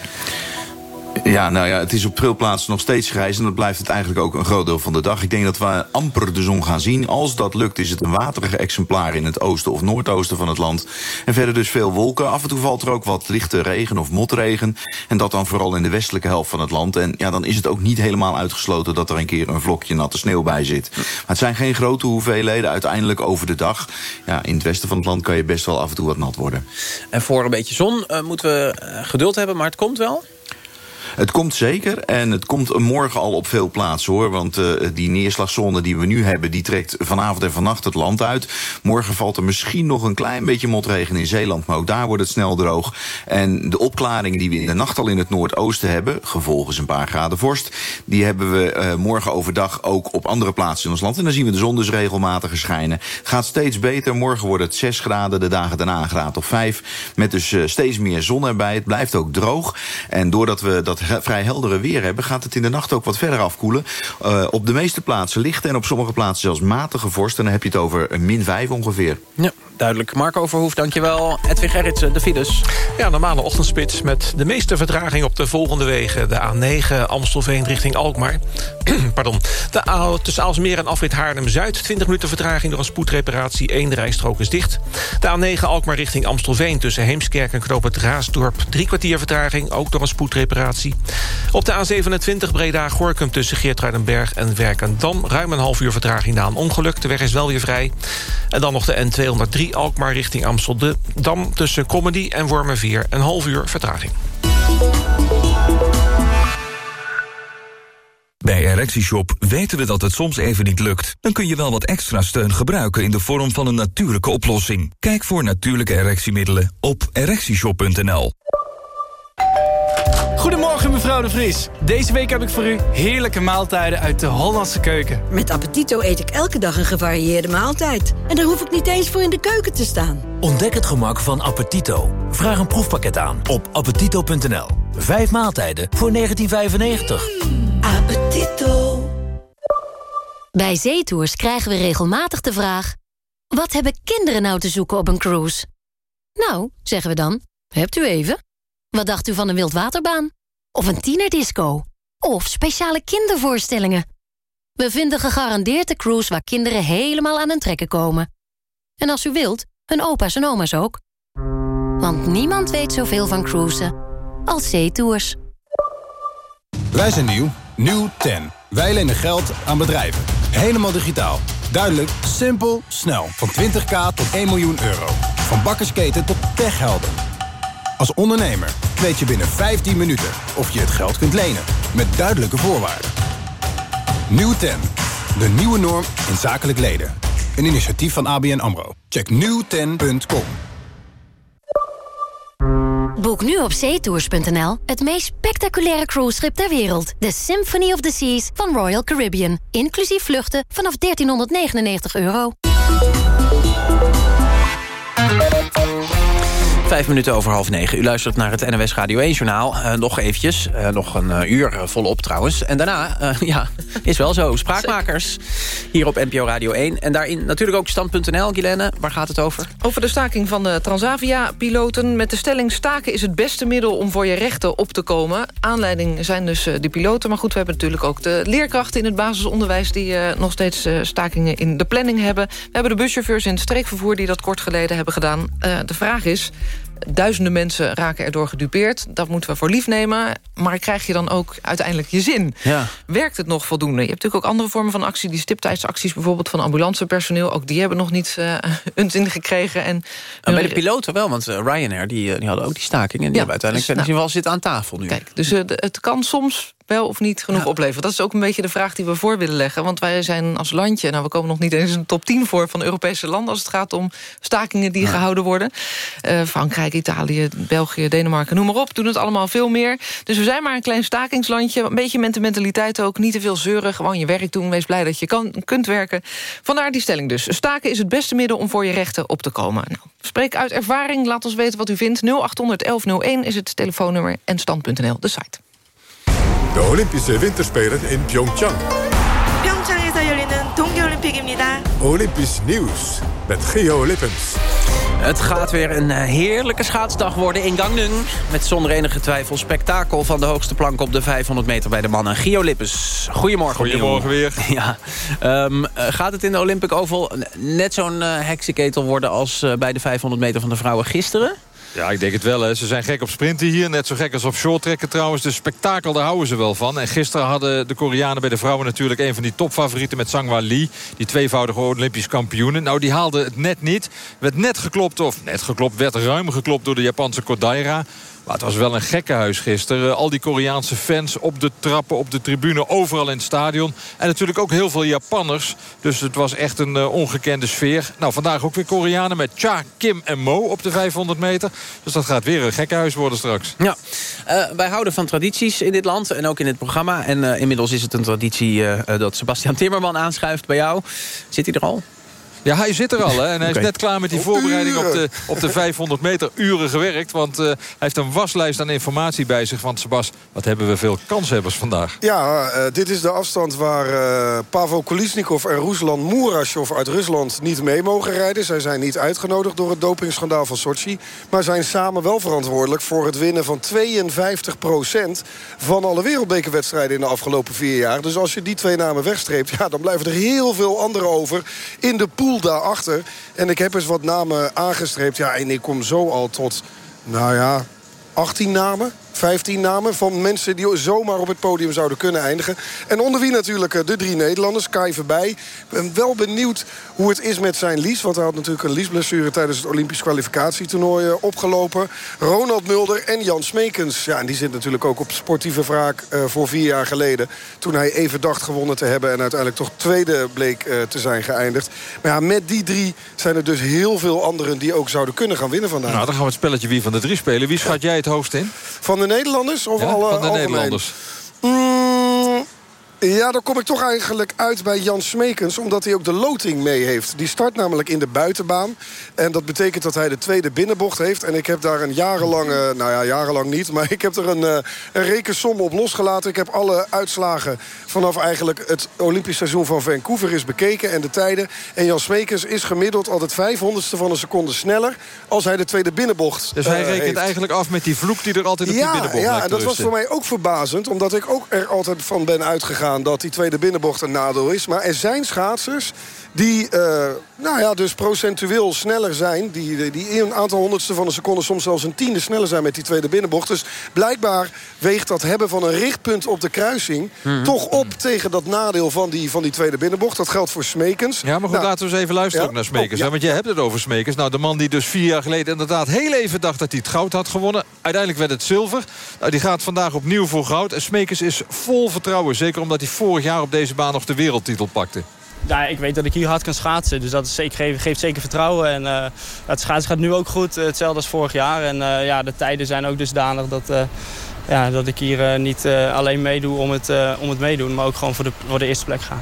Ja, nou ja, het is op veel plaatsen nog steeds grijs... en dat blijft het eigenlijk ook een groot deel van de dag. Ik denk dat we amper de zon gaan zien. Als dat lukt is het een waterige exemplaar in het oosten of noordoosten van het land. En verder dus veel wolken. Af en toe valt er ook wat lichte regen of motregen. En dat dan vooral in de westelijke helft van het land. En ja, dan is het ook niet helemaal uitgesloten... dat er een keer een vlokje natte sneeuw bij zit. Maar het zijn geen grote hoeveelheden uiteindelijk over de dag. Ja, in het westen van het land kan je best wel af en toe wat nat worden. En voor een beetje zon uh, moeten we geduld hebben, maar het komt wel? Het komt zeker en het komt morgen al op veel plaatsen hoor. Want uh, die neerslagzone die we nu hebben, die trekt vanavond en vannacht het land uit. Morgen valt er misschien nog een klein beetje motregen in Zeeland, maar ook daar wordt het snel droog. En de opklaringen die we in de nacht al in het noordoosten hebben, gevolgens een paar graden vorst, die hebben we uh, morgen overdag ook op andere plaatsen in ons land. En dan zien we de zon dus regelmatig schijnen. Gaat steeds beter. Morgen wordt het 6 graden, de dagen daarna een graad of 5. Met dus uh, steeds meer zon erbij. Het blijft ook droog. En doordat we dat vrij heldere weer hebben... gaat het in de nacht ook wat verder afkoelen. Uh, op de meeste plaatsen licht en op sommige plaatsen zelfs matige vorst. En dan heb je het over min 5 ongeveer. Ja, duidelijk. Marco Verhoef, dankjewel. Edwin Gerritsen, de files. Ja, normale ochtendspits met de meeste vertraging op de volgende wegen. De A9 Amstelveen richting Alkmaar. Pardon. De A tussen Aalsmeer en Afrit Haarlem-Zuid. 20 minuten vertraging door een spoedreparatie. Eén rijstrook is dicht. De A9 Alkmaar richting Amstelveen tussen Heemskerk en Knoop het Raasdorp. Drie kwartier vertraging, ook door een spoedreparatie. Op de A27 Breda-Gorkum tussen Geertruidenberg en Werkendam... ruim een half uur vertraging na een ongeluk. De weg is wel weer vrij. En dan nog de N203 Alkmaar richting Amsterdam... tussen Comedy en Wormerveer een half uur vertraging. Bij ErectieShop weten we dat het soms even niet lukt. Dan kun je wel wat extra steun gebruiken in de vorm van een natuurlijke oplossing. Kijk voor natuurlijke erectiemiddelen op ErectieShop.nl. Goedemorgen mevrouw de Vries. Deze week heb ik voor u heerlijke maaltijden uit de Hollandse keuken. Met Appetito eet ik elke dag een gevarieerde maaltijd. En daar hoef ik niet eens voor in de keuken te staan. Ontdek het gemak van Appetito. Vraag een proefpakket aan op appetito.nl. Vijf maaltijden voor 1995. Appetito. Bij zeetours krijgen we regelmatig de vraag... wat hebben kinderen nou te zoeken op een cruise? Nou, zeggen we dan, hebt u even? Wat dacht u van een wildwaterbaan? Of een tienerdisco? Of speciale kindervoorstellingen? We vinden gegarandeerd de cruise waar kinderen helemaal aan hun trekken komen. En als u wilt, hun opa's en oma's ook. Want niemand weet zoveel van cruisen als zeetours. Wij zijn nieuw. Nieuw 10. Wij lenen geld aan bedrijven. Helemaal digitaal. Duidelijk, simpel, snel. Van 20k tot 1 miljoen euro. Van bakkersketen tot techhelden. Als ondernemer weet je binnen 15 minuten of je het geld kunt lenen. Met duidelijke voorwaarden. Nieuw 10. De nieuwe norm in zakelijk leden. Een initiatief van ABN AMRO. Check nieuw10.com. Boek nu op zeetours.nl het meest spectaculaire cruiseschip ter wereld. De Symphony of the Seas van Royal Caribbean. Inclusief vluchten vanaf 1399 euro. Vijf minuten over half negen. U luistert naar het NWS Radio 1-journaal. Uh, nog eventjes, uh, nog een uh, uur volop trouwens. En daarna, ja, is wel zo, spraakmakers hier op NPO Radio 1. En daarin natuurlijk ook stand.nl, Guilaine. Waar gaat het over? Over de staking van de Transavia-piloten. Met de stelling staken is het beste middel om voor je rechten op te komen. Aanleiding zijn dus de piloten. Maar goed, we hebben natuurlijk ook de leerkrachten in het basisonderwijs... die nog steeds stakingen in de planning hebben. We hebben de buschauffeurs in het streekvervoer... die dat kort geleden hebben gedaan. de vraag is... Duizenden mensen raken erdoor gedupeerd. Dat moeten we voor lief nemen. Maar krijg je dan ook uiteindelijk je zin? Ja. Werkt het nog voldoende? Je hebt natuurlijk ook andere vormen van actie. Die stiptijdsacties bijvoorbeeld van ambulancepersoneel. Ook die hebben nog niet uh, hun zin gekregen. En, en bij de piloten wel, want uh, Ryanair die, die hadden ook die staking. En die ja, hebben uiteindelijk dus, nou, wel zitten aan tafel nu. Kijk, dus uh, het kan soms wel of niet genoeg ja. opleveren. Dat is ook een beetje de vraag die we voor willen leggen. Want wij zijn als landje, nou we komen nog niet eens in de top 10 voor... van Europese landen als het gaat om stakingen die ja. gehouden worden. Uh, Frankrijk, Italië, België, Denemarken, noem maar op. Doen het allemaal veel meer. Dus we zijn maar een klein stakingslandje. Een beetje met de mentaliteit ook. Niet te veel zeuren, gewoon je werk doen. Wees blij dat je kan, kunt werken. Vandaar die stelling dus. Staken is het beste middel om voor je rechten op te komen. Nou, spreek uit ervaring, laat ons weten wat u vindt. 0800 1101 is het telefoonnummer en stand.nl de site. De Olympische Winterspelen in Pyeongchang. 평창에서 열리는 동계올림픽입니다. Olympisch nieuws met Geo Lippens. Het gaat weer een heerlijke schaatsdag worden in Gangneung. Met zonder enige twijfel spektakel van de hoogste plank op de 500 meter bij de mannen. Gio Lippens, goedemorgen. Goedemorgen weer. Ja. Um, gaat het in de Olympic Oval net zo'n uh, heksenketel worden... als uh, bij de 500 meter van de vrouwen gisteren? Ja, ik denk het wel. Hè. Ze zijn gek op sprinten hier. Net zo gek als op shorttrekken trouwens. Dus spektakel, daar houden ze wel van. En gisteren hadden de Koreanen bij de vrouwen natuurlijk... een van die topfavorieten met Sangwa Lee. Die tweevoudige Olympisch kampioene. Nou, die haalde het net niet. Werd net geklopt, of net geklopt, werd ruim geklopt... door de Japanse Kodaira. Maar het was wel een gekkenhuis gisteren. Al die Koreaanse fans op de trappen, op de tribune, overal in het stadion. En natuurlijk ook heel veel Japanners. Dus het was echt een uh, ongekende sfeer. Nou, vandaag ook weer Koreanen met Cha, Kim en Mo op de 500 meter. Dus dat gaat weer een gekkenhuis worden straks. Ja, uh, wij houden van tradities in dit land en ook in dit programma. En uh, inmiddels is het een traditie dat Sebastian Timmerman aanschuift bij jou. Zit hij er al? Ja, hij zit er al. Hè? En hij is net klaar met die voorbereiding op de, op de 500 meter uren gewerkt. Want uh, hij heeft een waslijst aan informatie bij zich. Want Sebas, wat hebben we veel kanshebbers vandaag. Ja, uh, dit is de afstand waar uh, Pavel Kolisnikov en Ruslan Murashov uit Rusland niet mee mogen rijden. Zij zijn niet uitgenodigd door het dopingschandaal van Sochi. Maar zijn samen wel verantwoordelijk voor het winnen van 52% van alle wereldbekerwedstrijden in de afgelopen vier jaar. Dus als je die twee namen wegstreept, ja, dan blijven er heel veel anderen over in de pool daarachter. En ik heb eens wat namen aangestreept. Ja, en ik kom zo al tot, nou ja, 18 namen. 15 namen van mensen die zomaar op het podium zouden kunnen eindigen. En onder wie natuurlijk eh, de drie Nederlanders. Kai voorbij. Ik ben wel benieuwd hoe het is met zijn lies. Want hij had natuurlijk een liesblessure tijdens het Olympisch kwalificatietoernooi eh, opgelopen. Ronald Mulder en Jan Smekens. Ja, en die zit natuurlijk ook op sportieve wraak uh, voor vier jaar geleden. Toen hij even dacht gewonnen te hebben. En uiteindelijk toch tweede bleek uh, te zijn geëindigd. Maar ja, met die drie zijn er dus heel veel anderen die ook zouden kunnen gaan winnen vandaag. Nou, dan gaan we het spelletje wie van de drie spelen. Wie schat jij het hoogst in? Van de Nederlanders? Of ja, alle van de algemeen? Nederlanders. Ja, dan kom ik toch eigenlijk uit bij Jan Smekens... omdat hij ook de loting mee heeft. Die start namelijk in de buitenbaan. En dat betekent dat hij de tweede binnenbocht heeft. En ik heb daar een jarenlange... Nou ja, jarenlang niet, maar ik heb er een, uh, een rekensom op losgelaten. Ik heb alle uitslagen vanaf eigenlijk het Olympisch seizoen van Vancouver is bekeken... en de tijden. En Jan Smekens is gemiddeld altijd 500ste van een seconde sneller... als hij de tweede binnenbocht Dus hij uh, rekent heeft. eigenlijk af met die vloek die er altijd op ja, die binnenbocht Ja, en dat was voor mij ook verbazend. Omdat ik ook er altijd van ben uitgegaan dat die tweede binnenbocht een nadeel is. Maar er zijn schaatsers die uh, nou ja, dus procentueel sneller zijn. Die, die een aantal honderdste van een seconde, soms zelfs een tiende sneller zijn met die tweede binnenbocht. Dus blijkbaar weegt dat hebben van een richtpunt op de kruising... Mhm. toch op tegen dat nadeel van die, van die tweede binnenbocht. Dat geldt voor Smekens. Ja, maar goed, Nou, laten we eens even luisteren ja. naar Smekers. Oh, ja. Want jij hebt het over Smekers. Nou, de man die dus vier jaar geleden inderdaad heel even dacht dat hij het goud had gewonnen. Uiteindelijk werd het zilver. Nou, die gaat vandaag opnieuw voor goud. En Smekers is vol vertrouwen. Zeker omdat hij vorig jaar op deze baan nog de wereldtitel pakte. Ja, ik weet dat ik hier hard kan schaatsen. Dus dat geeft, zeker vertrouwen. En uh, het schaatsen gaat nu ook goed. Uh, hetzelfde als vorig jaar. En uh, ja, de tijden zijn ook dusdanig dat, ja, dat ik hier niet alleen meedoe om het, om het meedoen. Maar ook gewoon voor de, voor de eerste plek ga.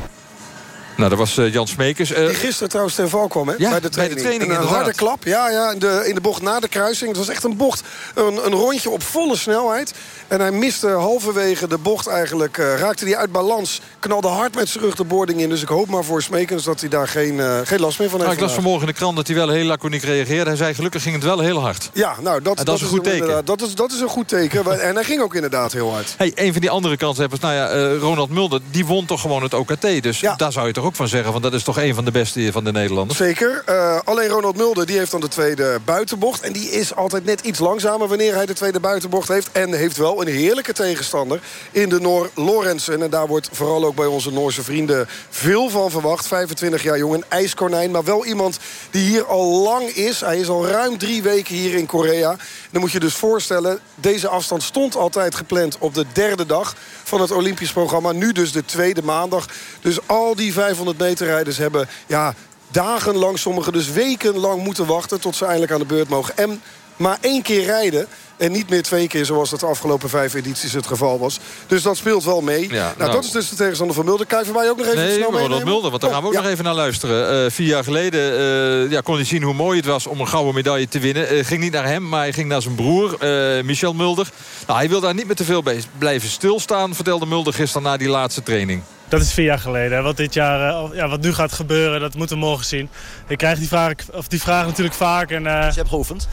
Nou, dat was uh, Jan Smekers. Uh, die gisteren trouwens ten val kwam, hè? Ja, bij de training. Bij de training een harde klap, ja, ja in, de, in de bocht na de kruising. Het was echt een bocht, een, een rondje op volle snelheid. En hij miste halverwege de bocht eigenlijk. Uh, raakte hij uit balans, knalde hard met zijn rug de boarding in. Dus ik hoop maar voor Smekens dat hij daar geen, geen last meer van heeft. Nou, ik las vanmorgen in de krant dat hij wel heel laconiek reageerde. Hij zei gelukkig ging het wel heel hard. Ja, nou, dat, dat, is een goed teken. Dat is, dat is een goed teken. en hij ging ook inderdaad heel hard. Hey, een van die andere kanshebbers, nou ja, Ronald Mulder... die won toch gewoon het OKT. Dus ja. daar zou je toch ook van zeggen... van dat is toch een van de beste van de Nederlanders. Zeker. Uh, alleen Ronald Mulder die heeft dan de tweede buitenbocht. En die is altijd net iets langzamer wanneer hij de tweede buitenbocht heeft. En heeft wel een heerlijke tegenstander in de Noor Lorentzen. En daar wordt vooral ook bij onze Noorse vrienden veel van verwacht. 25 jaar jong, een ijskonijn. Maar wel iemand die hier al lang is. Hij is al ruim drie weken hier in Korea. Dan moet je dus voorstellen, deze afstand stond altijd gepland op de derde dag van het Olympisch programma. Nu dus de tweede maandag. Dus al die 500 meter rijders hebben ja, dagenlang, sommigen dus wekenlang moeten wachten... tot ze eindelijk aan de beurt mogen. En maar één keer rijden en niet meer twee keer zoals dat de afgelopen vijf edities het geval was. Dus dat speelt wel mee. Ja, nou, nou, dat is dus de tegenstander van Mulder. Kijk voor mij ook nog even nee, snel mee. Ronald Mulder, want daar oh, gaan we ook ja. nog even naar luisteren. Uh, vier jaar geleden uh, ja, kon hij zien hoe mooi het was om een gouden medaille te winnen. Uh, ging niet naar hem, maar hij ging naar zijn broer, Michel Mulder. Nou, hij wil daar niet meer te veel bij blijven stilstaan, vertelde Mulder gisteren na die laatste training. Dat is vier jaar geleden. Wat, dit jaar, ja, wat nu gaat gebeuren, dat moeten we morgen zien. Ik krijg die vraag, of die vraag natuurlijk vaak. En, dus je hebt geoefend?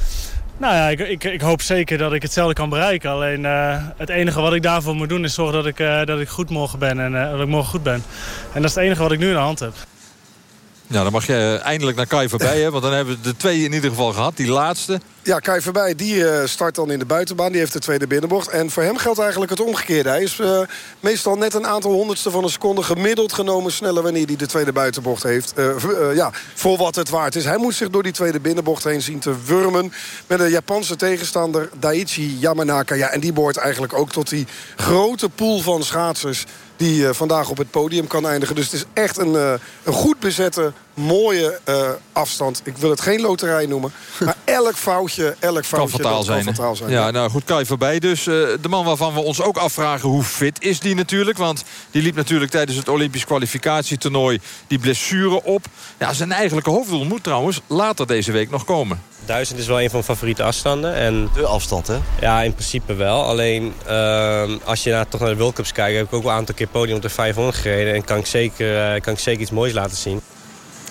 Nou ja, ik, ik, ik, hoop zeker dat ik hetzelfde kan bereiken. Alleen uh, het enige wat ik daarvoor moet doen is zorgen dat ik, uh, dat ik goed morgen ben en uh, dat ik morgen goed ben. En dat is het enige wat ik nu in de hand heb. Nou, dan mag je eindelijk naar Kai voorbij, hè? want dan hebben we de twee in ieder geval gehad. Die laatste. Ja, Kai voorbij, die uh, start dan in de buitenbaan. Die heeft de tweede binnenbocht. En voor hem geldt eigenlijk het omgekeerde. Hij is uh, meestal net een aantal honderdste van een seconde gemiddeld genomen sneller wanneer hij de tweede buitenbocht heeft. Uh, ja, voor wat het waard is. Hij moet zich door die tweede binnenbocht heen zien te wurmen. Met een Japanse tegenstander, Daiichi Yamanaka. Ja, en die behoort eigenlijk ook tot die grote pool van schaatsers die uh, vandaag op het podium kan eindigen. Dus het is echt een, uh, een goed bezette, mooie uh, afstand. Ik wil het geen loterij noemen. Maar elk foutje, elk foutje kan fataal zijn. Kan fataal zijn ja, nou goed, Kai voorbij. Dus de man waarvan we ons ook afvragen hoe fit is die natuurlijk. Want die liep natuurlijk tijdens het Olympisch kwalificatietoernooi die blessure op. Ja, zijn eigenlijke hoofddoel moet trouwens later deze week nog komen. Duizend is wel een van mijn favoriete afstanden. En de afstand, hè? Ja, in principe wel. Alleen uh, als je naar, toch naar de World Cups kijkt... heb ik ook wel een aantal keer podium op de 500 gereden. En kan ik zeker, uh, kan ik zeker iets moois laten zien.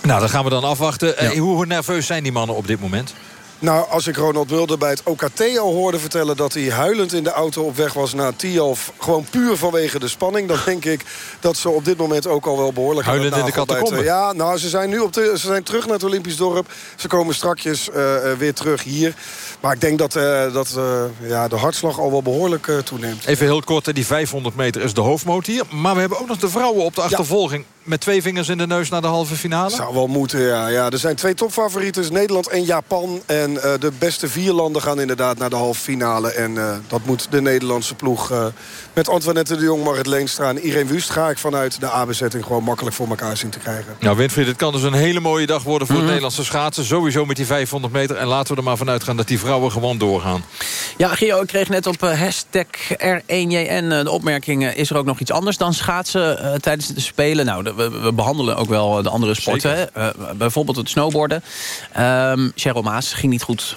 Nou, dat gaan we dan afwachten. Ja. Uh, hoe nerveus zijn die mannen op dit moment? Nou, als ik Ronald Mulder bij het OKT al hoorde vertellen... dat hij huilend in de auto op weg was naar Tialf... gewoon puur vanwege de spanning... dan denk ik dat ze op dit moment ook al wel behoorlijk... Huilend in de catacomben? Ja, nou, ze zijn nu op de, ze zijn terug naar het Olympisch dorp. Ze komen strakjes uh, weer terug hier. Maar ik denk dat, uh, dat uh, ja, de hartslag al wel behoorlijk toeneemt. Even heel kort, die 500 meter is de hoofdmoot hier. Maar we hebben ook nog de vrouwen op de achtervolging... Ja met twee vingers in de neus naar de halve finale? Zou wel moeten, ja. ja er zijn twee topfavorieten, Nederland en Japan. En uh, de beste vier landen gaan inderdaad naar de halve finale. En uh, dat moet de Nederlandse ploeg uh, met Antoinette de Jong, Marit Leenstra en Irene Wust... ga ik vanuit de A-bezetting gewoon makkelijk voor elkaar zien te krijgen. Nou, Winfried, het kan dus een hele mooie dag worden voor mm -hmm. het Nederlandse schaatsen. Sowieso met die 500 meter. En laten we er maar vanuit gaan dat die vrouwen gewoon doorgaan. Ja, Gio, ik kreeg net op hashtag R1JN de opmerking... is er ook nog iets anders dan schaatsen tijdens de Spelen? Nou, de, we, we behandelen ook wel de andere sporten. Uh, bijvoorbeeld het snowboarden. Um, Cheryl Maas ging niet goed.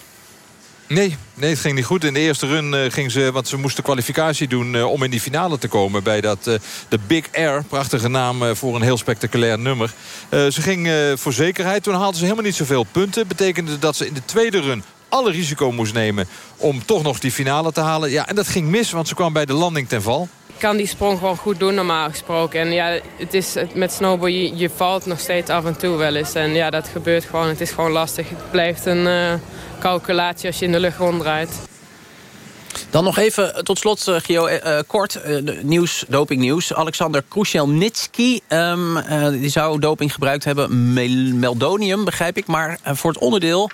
Nee, nee, het ging niet goed. In de eerste run uh, ging ze, want ze moesten kwalificatie doen uh, om in die finale te komen bij dat uh, de Big Air, prachtige naam voor een heel spectaculair nummer. ze ging voor zekerheid. Toen haalden ze helemaal niet zoveel punten. Betekende dat ze in de tweede run alle risico moest nemen om toch nog die finale te halen. Ja, en dat ging mis, want ze kwam bij de landing ten val kan die sprong gewoon goed doen normaal gesproken. En ja, het is, met snowboard, je, je, valt nog steeds af en toe wel eens. En ja, dat gebeurt gewoon. Het is gewoon lastig. Het blijft een uh, calculatie als je in de lucht ronddraait. Dan nog even tot slot, uh, Gio, uh, kort nieuws, dopingnieuws. Alexander Krushelnitsky, um, die zou doping gebruikt hebben. Mel meldonium, begrijp ik. Maar voor het onderdeel,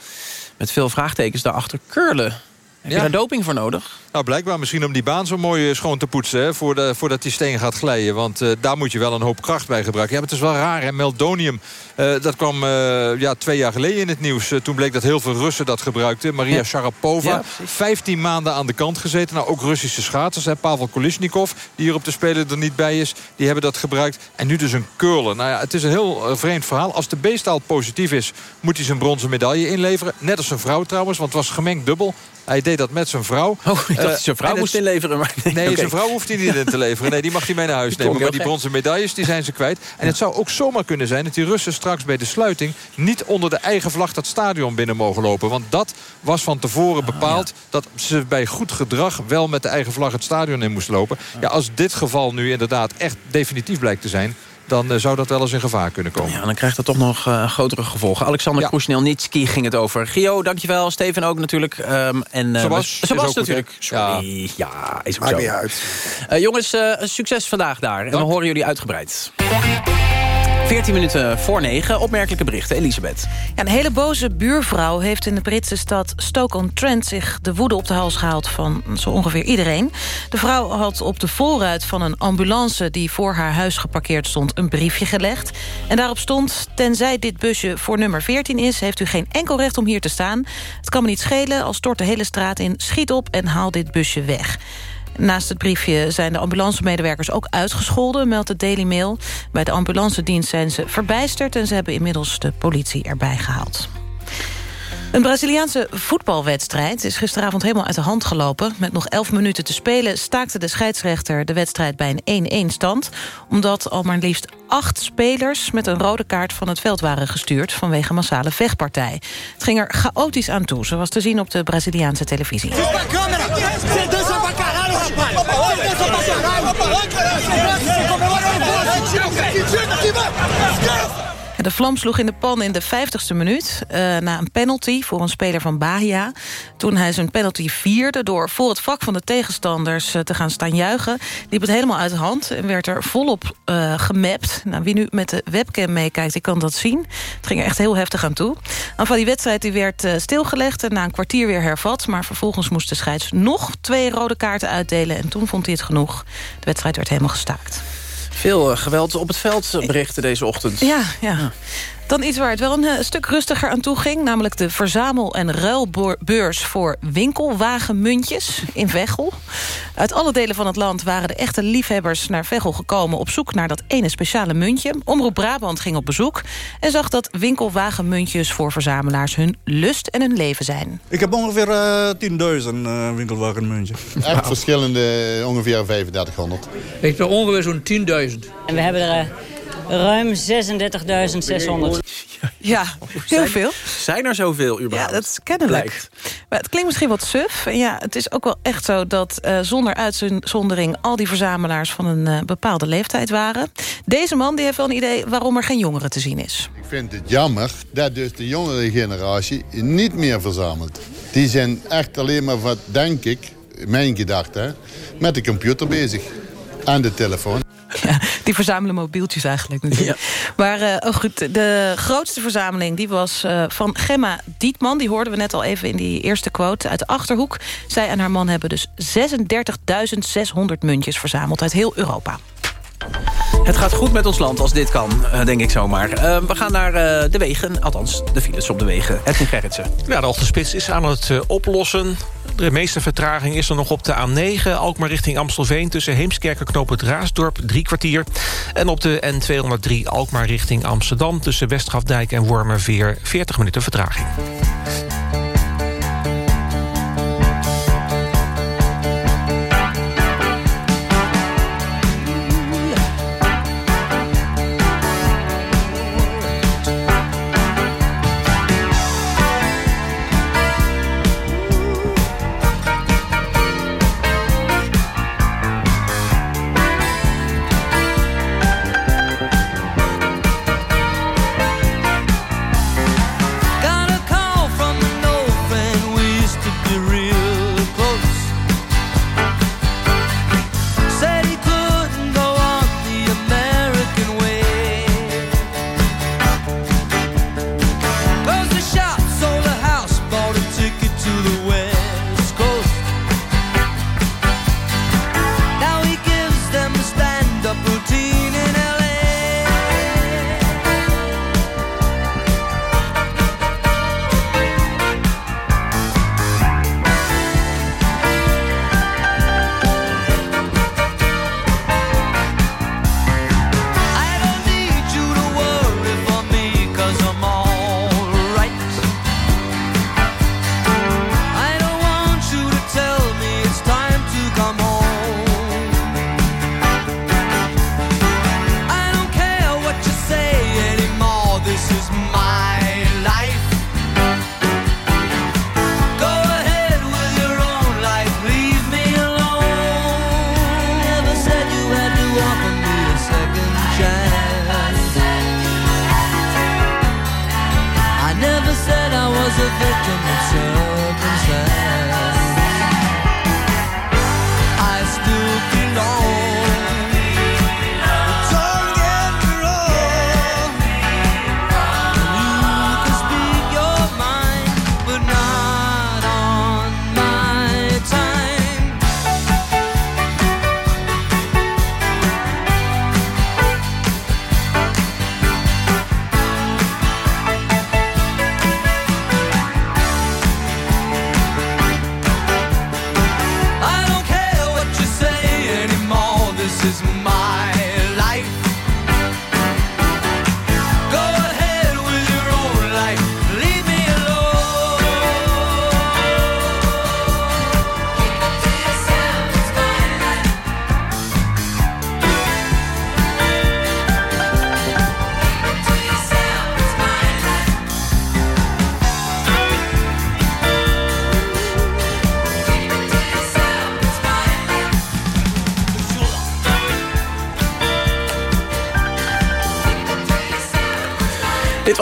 met veel vraagtekens daarachter, curlen. Heb je daar doping voor nodig? Nou, blijkbaar misschien om die baan zo mooi eh, schoon te poetsen... Hè, voordat, voordat die steen gaat glijden. Want uh, daar moet je wel een hoop kracht bij gebruiken. Ja, maar het is wel raar, hè? Meldonium. Uh, dat kwam uh, ja, twee jaar geleden in het nieuws. toen bleek dat heel veel Russen dat gebruikten. Maria ja. Sharapova, ja, 15 maanden aan de kant gezeten. Nou, ook Russische schaatsers. Hè? Pavel Kolisnikov, die hier op de Spelen er niet bij is... die hebben dat gebruikt. En nu dus een curler. Nou ja, het is een heel vreemd verhaal. Als de B-staal positief is, moet hij zijn bronzen medaille inleveren. Net als zijn vrouw trouwens, want het was gemengd dubbel. Hij deed dat met zijn vrouw. Oh, ik dacht uh, zijn vrouw moest inleveren. Maar nee, nee okay. zijn vrouw hoeft hij niet in te leveren. Nee, die mag hij mee naar huis nemen. Maar die bronzen medailles die zijn ze kwijt. En het zou ook zomaar kunnen zijn dat die Russen straks bij de sluiting... niet onder de eigen vlag dat stadion binnen mogen lopen. Want dat was van tevoren bepaald... dat ze bij goed gedrag wel met de eigen vlag het stadion in moesten lopen. Ja, als dit geval nu inderdaad echt definitief blijkt te zijn dan uh, zou dat wel eens in gevaar kunnen komen. Ja, dan krijgt dat toch nog uh, grotere gevolgen. Alexander ja. Krusnelnitski ging het over. Gio, dankjewel. Steven ook natuurlijk. Um, en, uh, Sebas, Sebas natuurlijk. Sorry. Ja, ja is ook Maakt zo. niet uit. jongens, succes vandaag daar. Dank. En we horen jullie uitgebreid. 14 minuten voor 9. Opmerkelijke berichten. Elisabeth. Een hele boze buurvrouw heeft in de Britse stad Stoke-on-Trent... zich de woede op de hals gehaald van zo ongeveer iedereen. De vrouw had op de voorruit van een ambulance... die voor haar huis geparkeerd stond, een briefje gelegd. En daarop stond... tenzij dit busje voor nummer 14 is... heeft u geen enkel recht om hier te staan. Het kan me niet schelen, als stort de hele straat in. Schiet op en haal dit busje weg. Naast het briefje zijn de ambulancemedewerkers ook uitgescholden, meldt de Daily Mail. Bij de ambulancedienst zijn ze verbijsterd en ze hebben inmiddels de politie erbij gehaald. Een Braziliaanse voetbalwedstrijd is gisteravond helemaal uit de hand gelopen. Met nog 11 minuten te spelen staakte de scheidsrechter de wedstrijd bij een 1-1 stand. Omdat al maar liefst acht spelers met een rode kaart van het veld waren gestuurd... vanwege massale vechtpartij. Het ging er chaotisch aan toe, zoals te zien op de Braziliaanse televisie. caralho! Você comemora no bolso! Tira o cara! Tira daqui, mano! De vlam sloeg in de pan in de 50ste minuut... Uh, na een penalty voor een speler van Bahia. Toen hij zijn penalty vierde door voor het vak van de tegenstanders... Uh, te gaan staan juichen, liep het helemaal uit de hand... en werd er volop uh, gemapt. Nou, wie nu met de webcam meekijkt, die kan dat zien. Het ging er echt heel heftig aan toe. En van die wedstrijd die werd stilgelegd en na een kwartier weer hervat... maar vervolgens moest de scheids nog twee rode kaarten uitdelen... en toen vond hij het genoeg. De wedstrijd werd helemaal gestaakt. Veel geweld op het veld berichten deze ochtend. Ja, ja. Dan iets waar het wel een stuk rustiger aan toe ging... namelijk de verzamel- en ruilbeurs voor winkelwagenmuntjes in Veghel. Uit alle delen van het land waren de echte liefhebbers naar Veghel gekomen... op zoek naar dat ene speciale muntje. Omroep Brabant ging op bezoek en zag dat winkelwagenmuntjes... voor verzamelaars hun lust en hun leven zijn. Ik heb ongeveer uh, 10.000 uh, winkelwagenmuntjes. Echt verschillende, ongeveer 3500. Ik heb ongeveer zo'n 10.000. En we hebben er... Ruim 36.600. Ja, heel veel. Zijn er zoveel überhaupt? Ja, dat is kennelijk. Blijkt. Maar het klinkt misschien wat suf. En ja, het is ook wel echt zo dat uh, zonder uitzondering... al die verzamelaars van een uh, bepaalde leeftijd waren. Deze man die heeft wel een idee waarom er geen jongeren te zien is. Ik vind het jammer dat dus de jongere generatie niet meer verzamelt. Die zijn echt alleen maar wat, denk ik, mijn gedachte, met de computer bezig. Aan de telefoon. Ja, die verzamelen mobieltjes eigenlijk natuurlijk. Ja. Maar uh, oh goed, de grootste verzameling die was uh, van Gemma Dietman. Die hoorden we net al even in die eerste quote uit de Achterhoek. Zij en haar man hebben dus 36.600 muntjes verzameld uit heel Europa. Het gaat goed met ons land als dit kan, uh, denk ik zomaar. Uh, we gaan naar uh, de wegen, althans de files op de wegen. Edwin Gerritsen. Ja, de ochtendspits is aan het oplossen. De meeste vertraging is er nog op de A9, Alkmaar richting Amstelveen... tussen Heemskerk het Raasdorp, drie kwartier. En op de N203 Alkmaar richting Amsterdam... tussen Westgrafdijk en Wormerveer, 40 minuten vertraging.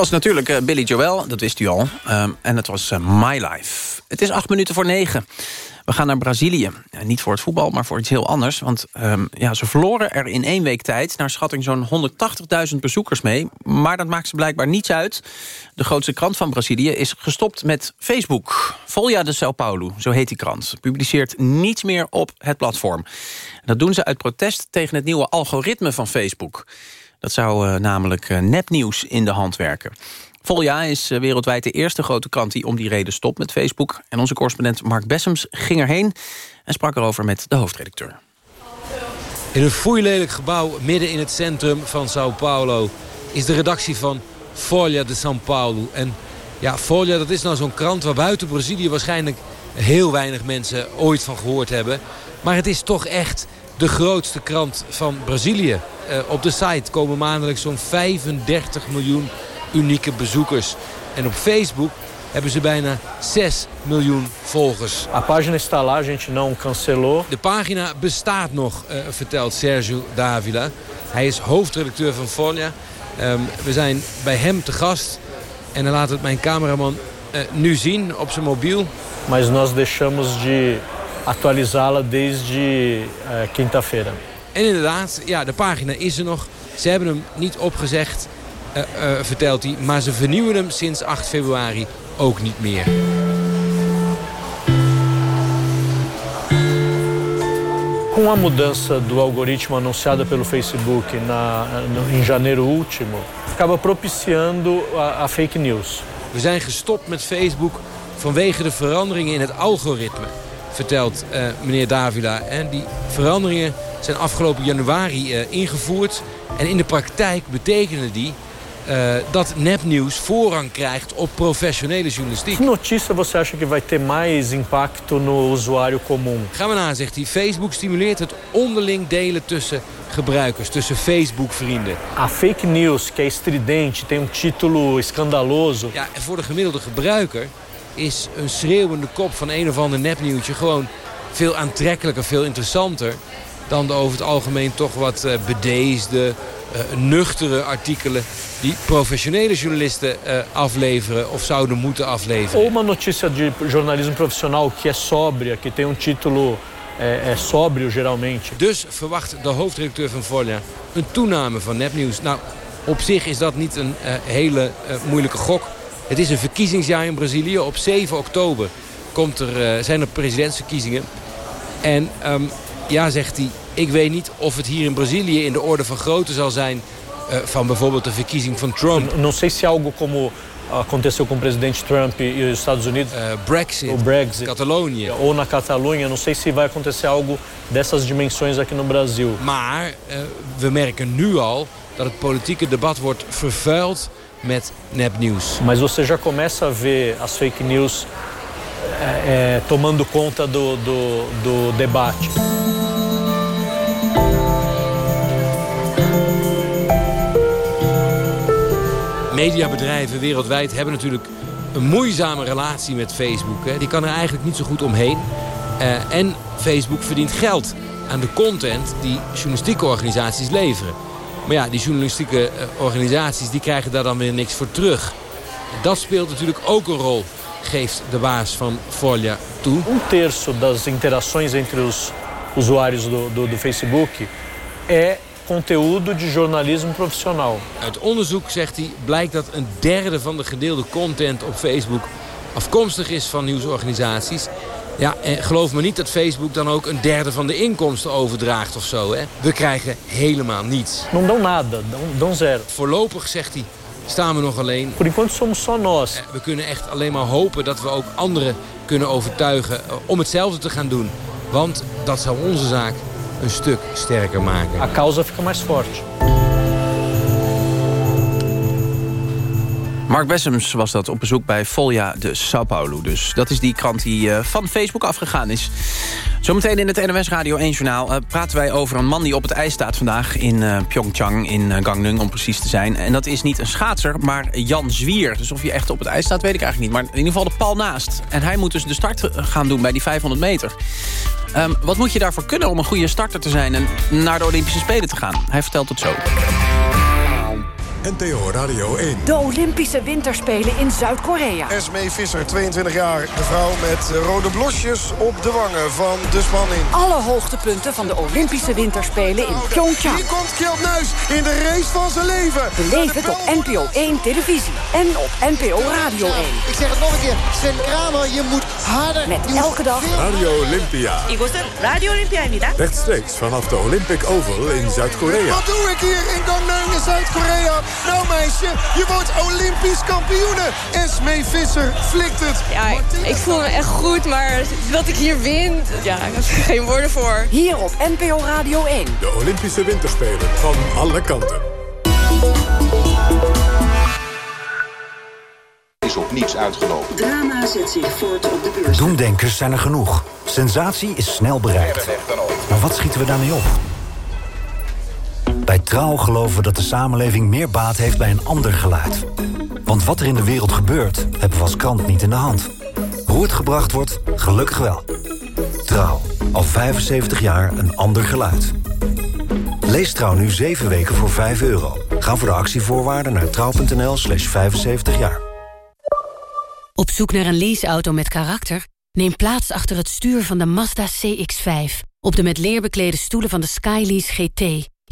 Was natuurlijk uh, Billy Joel, dat wist u al. Um, en het was uh, My Life. Het is acht minuten voor negen. We gaan naar Brazilië. Niet voor het voetbal, maar voor iets heel anders. Want um, ja, ze verloren er in één week tijd... naar schatting zo'n 180.000 bezoekers mee. Maar dat maakt ze blijkbaar niets uit. De grootste krant van Brazilië is gestopt met Facebook. Folha de São Paulo, zo heet die krant. Publiceert niets meer op het platform. Dat doen ze uit protest tegen het nieuwe algoritme van Facebook. Dat zou uh, namelijk uh, nepnieuws in de hand werken. Volja is uh, wereldwijd de eerste grote krant die om die reden stopt met Facebook. En onze correspondent Mark Bessems ging erheen en sprak erover met de hoofdredacteur. In een foeilelijk gebouw midden in het centrum van Sao Paulo... is de redactie van Folha de São Paulo. En ja, Folha dat is nou zo'n krant waar buiten Brazilië waarschijnlijk heel weinig mensen ooit van gehoord hebben. Maar het is toch echt de grootste krant van Brazilië. Uh, op de site komen maandelijks zo'n 35 miljoen unieke bezoekers. En op Facebook hebben ze bijna 6 miljoen volgers. A página está lá, a gente não cancelou. De pagina bestaat nog, uh, vertelt Sergio Davila. Hij is hoofdredacteur van Folha. Um, we zijn bij hem te gast. En dan laat het mijn cameraman uh, nu zien op zijn mobiel. Mas nós deixamos de atualizá-la desde uh, quinta-feira. En inderdaad, ja, de pagina is er nog. Ze hebben hem niet opgezegd, uh, uh, vertelt hij. Maar ze vernieuwen hem sinds 8 februari ook niet meer. Com a mudança do algoritmo anunciada pelo Facebook na, no, em janeiro último, acaba propiciando a, a fake news. We zijn gestopt met Facebook vanwege de veranderingen in het algoritme, vertelt uh, meneer Davila. En die veranderingen zijn afgelopen januari uh, ingevoerd. En in de praktijk betekenen die uh, dat nepnieuws voorrang krijgt op professionele journalistiek. Notícia você acha que vai ter mais impacto no usuário comum? Gaan we na, zegt hij. Facebook stimuleert het onderling delen tussen gebruikers, tussen Facebook-vrienden. A fake news, que é estridente, tem um título escandaloso. Ja, en voor de gemiddelde gebruiker is een schreeuwende kop van een of ander nepnieuwtje gewoon veel aantrekkelijker, veel interessanter dan de over het algemeen toch wat uh, bedeesde, uh, nuchtere artikelen die professionele journalisten uh, afleveren of zouden moeten afleveren. Ou uma notícia de jornalismo profissional que é sóbria, que tem um título é, é sóbrio geralmente. Dus verwacht de hoofdredacteur van Folia een toename van nepnieuws. Nou, op zich is dat niet een uh, hele uh, moeilijke gok. Het is een verkiezingsjaar in Brazilië. Op 7 oktober komt er, uh, zijn er presidentsverkiezingen. En um, ja, zegt hij, ik weet niet of het hier in Brazilië in de orde van grootte zal zijn... Uh, van bijvoorbeeld de verkiezing van Trump. Não sei se algo como aconteceu com o presidente Trump e os Estados Unidos. Uh, Brexit, o Brexit, Catalonië. Ou na Catalunha, não sei se vai acontecer algo dessas dimensões aqui no Brasil. Maar uh, we merken nu al dat het politieke debat wordt vervuild met nepnieuws. Mas você já começa a ver as fake news é, é, tomando conta do, do, do debate. Mediabedrijven wereldwijd hebben natuurlijk een moeizame relatie met Facebook. Hè. Die kan er eigenlijk niet zo goed omheen. Uh, en Facebook verdient geld aan de content die journalistieke organisaties leveren. Maar ja, die journalistieke uh, organisaties die krijgen daar dan weer niks voor terug. Dat speelt natuurlijk ook een rol, geeft de baas van Folha toe. Um terço das interações entre os usuários do, do, do Facebook é conteúdo de jornalismo profissional. Uit onderzoek, zegt hij, blijkt dat een derde van de gedeelde content op Facebook afkomstig is van nieuwsorganisaties. Ja, en geloof me niet dat Facebook dan ook een derde van de inkomsten overdraagt of zo. Hè? We krijgen helemaal niets. Não dão nada, dão, dão zero. Voorlopig, zegt hij, staan we nog alleen. Por enquanto somos só nós. We kunnen echt alleen maar hopen dat we ook anderen kunnen overtuigen om hetzelfde te gaan doen. Want dat zou onze zaak een stuk sterker maken. A causa fica mais forte. Mark Bessems was dat op bezoek bij Folha de Sao Paulo. Dus dat is die krant die uh, van Facebook afgegaan is. Zometeen in het NOS Radio 1 Journaal uh, praten wij over een man die op het ijs staat vandaag in uh, Pyeongchang, in Gangneung om precies te zijn. En dat is niet een schaatser, maar Jan Zwier. Dus of hij echt op het ijs staat, weet ik eigenlijk niet. Maar in ieder geval de pal naast. En hij moet dus de start gaan doen bij die 500 meter. Um, wat moet je daarvoor kunnen om een goede starter te zijn en naar de Olympische Spelen te gaan? Hij vertelt het zo. NTO Radio 1. De Olympische Winterspelen in Zuid-Korea. Esmee Visser, 22 jaar. De vrouw met rode blosjes op de wangen van de spanning. Alle hoogtepunten van de Olympische Winterspelen in Pyeongchang. Hier komt Kjeld Nuis in de race van zijn leven. Beleef het op NPO 1 televisie en op NPO Radio 1. Ik zeg het nog een keer. Sven Kramer, je moet harder. Met elke dag Radio Olympia. 이곳은 Radio Olympia입니다. Rechtstreeks vanaf de Olympic Oval in Zuid-Korea. Wat doe ik hier in Gangneung in Zuid-Korea? Nou meisje, je wordt Olympisch kampioene. Esmee Visser flikt het. Ja, ik voel me echt goed, maar wat ik hier win, ja, daar heb ik geen woorden voor. Hier op NPO Radio 1. De Olympische Winterspelen van alle kanten. Is op niets uitgelopen. Drama zet zich voort op de beurs. Doemdenkers zijn er genoeg. Sensatie is snel bereikt. Maar wat schieten we daarmee op? Bij Trouw geloven we dat de samenleving meer baat heeft bij een ander geluid. Want wat er in de wereld gebeurt, hebben we als krant niet in de hand. Hoe het gebracht wordt, gelukkig wel. Trouw, al 75 jaar een ander geluid. Lees Trouw nu 7 weken voor 5 euro. Ga voor de actievoorwaarden naar trouw.nl slash 75 jaar. Op zoek naar een leaseauto met karakter? Neem plaats achter het stuur van de Mazda CX-5. Op de met leer beklede stoelen van de Skylease GT.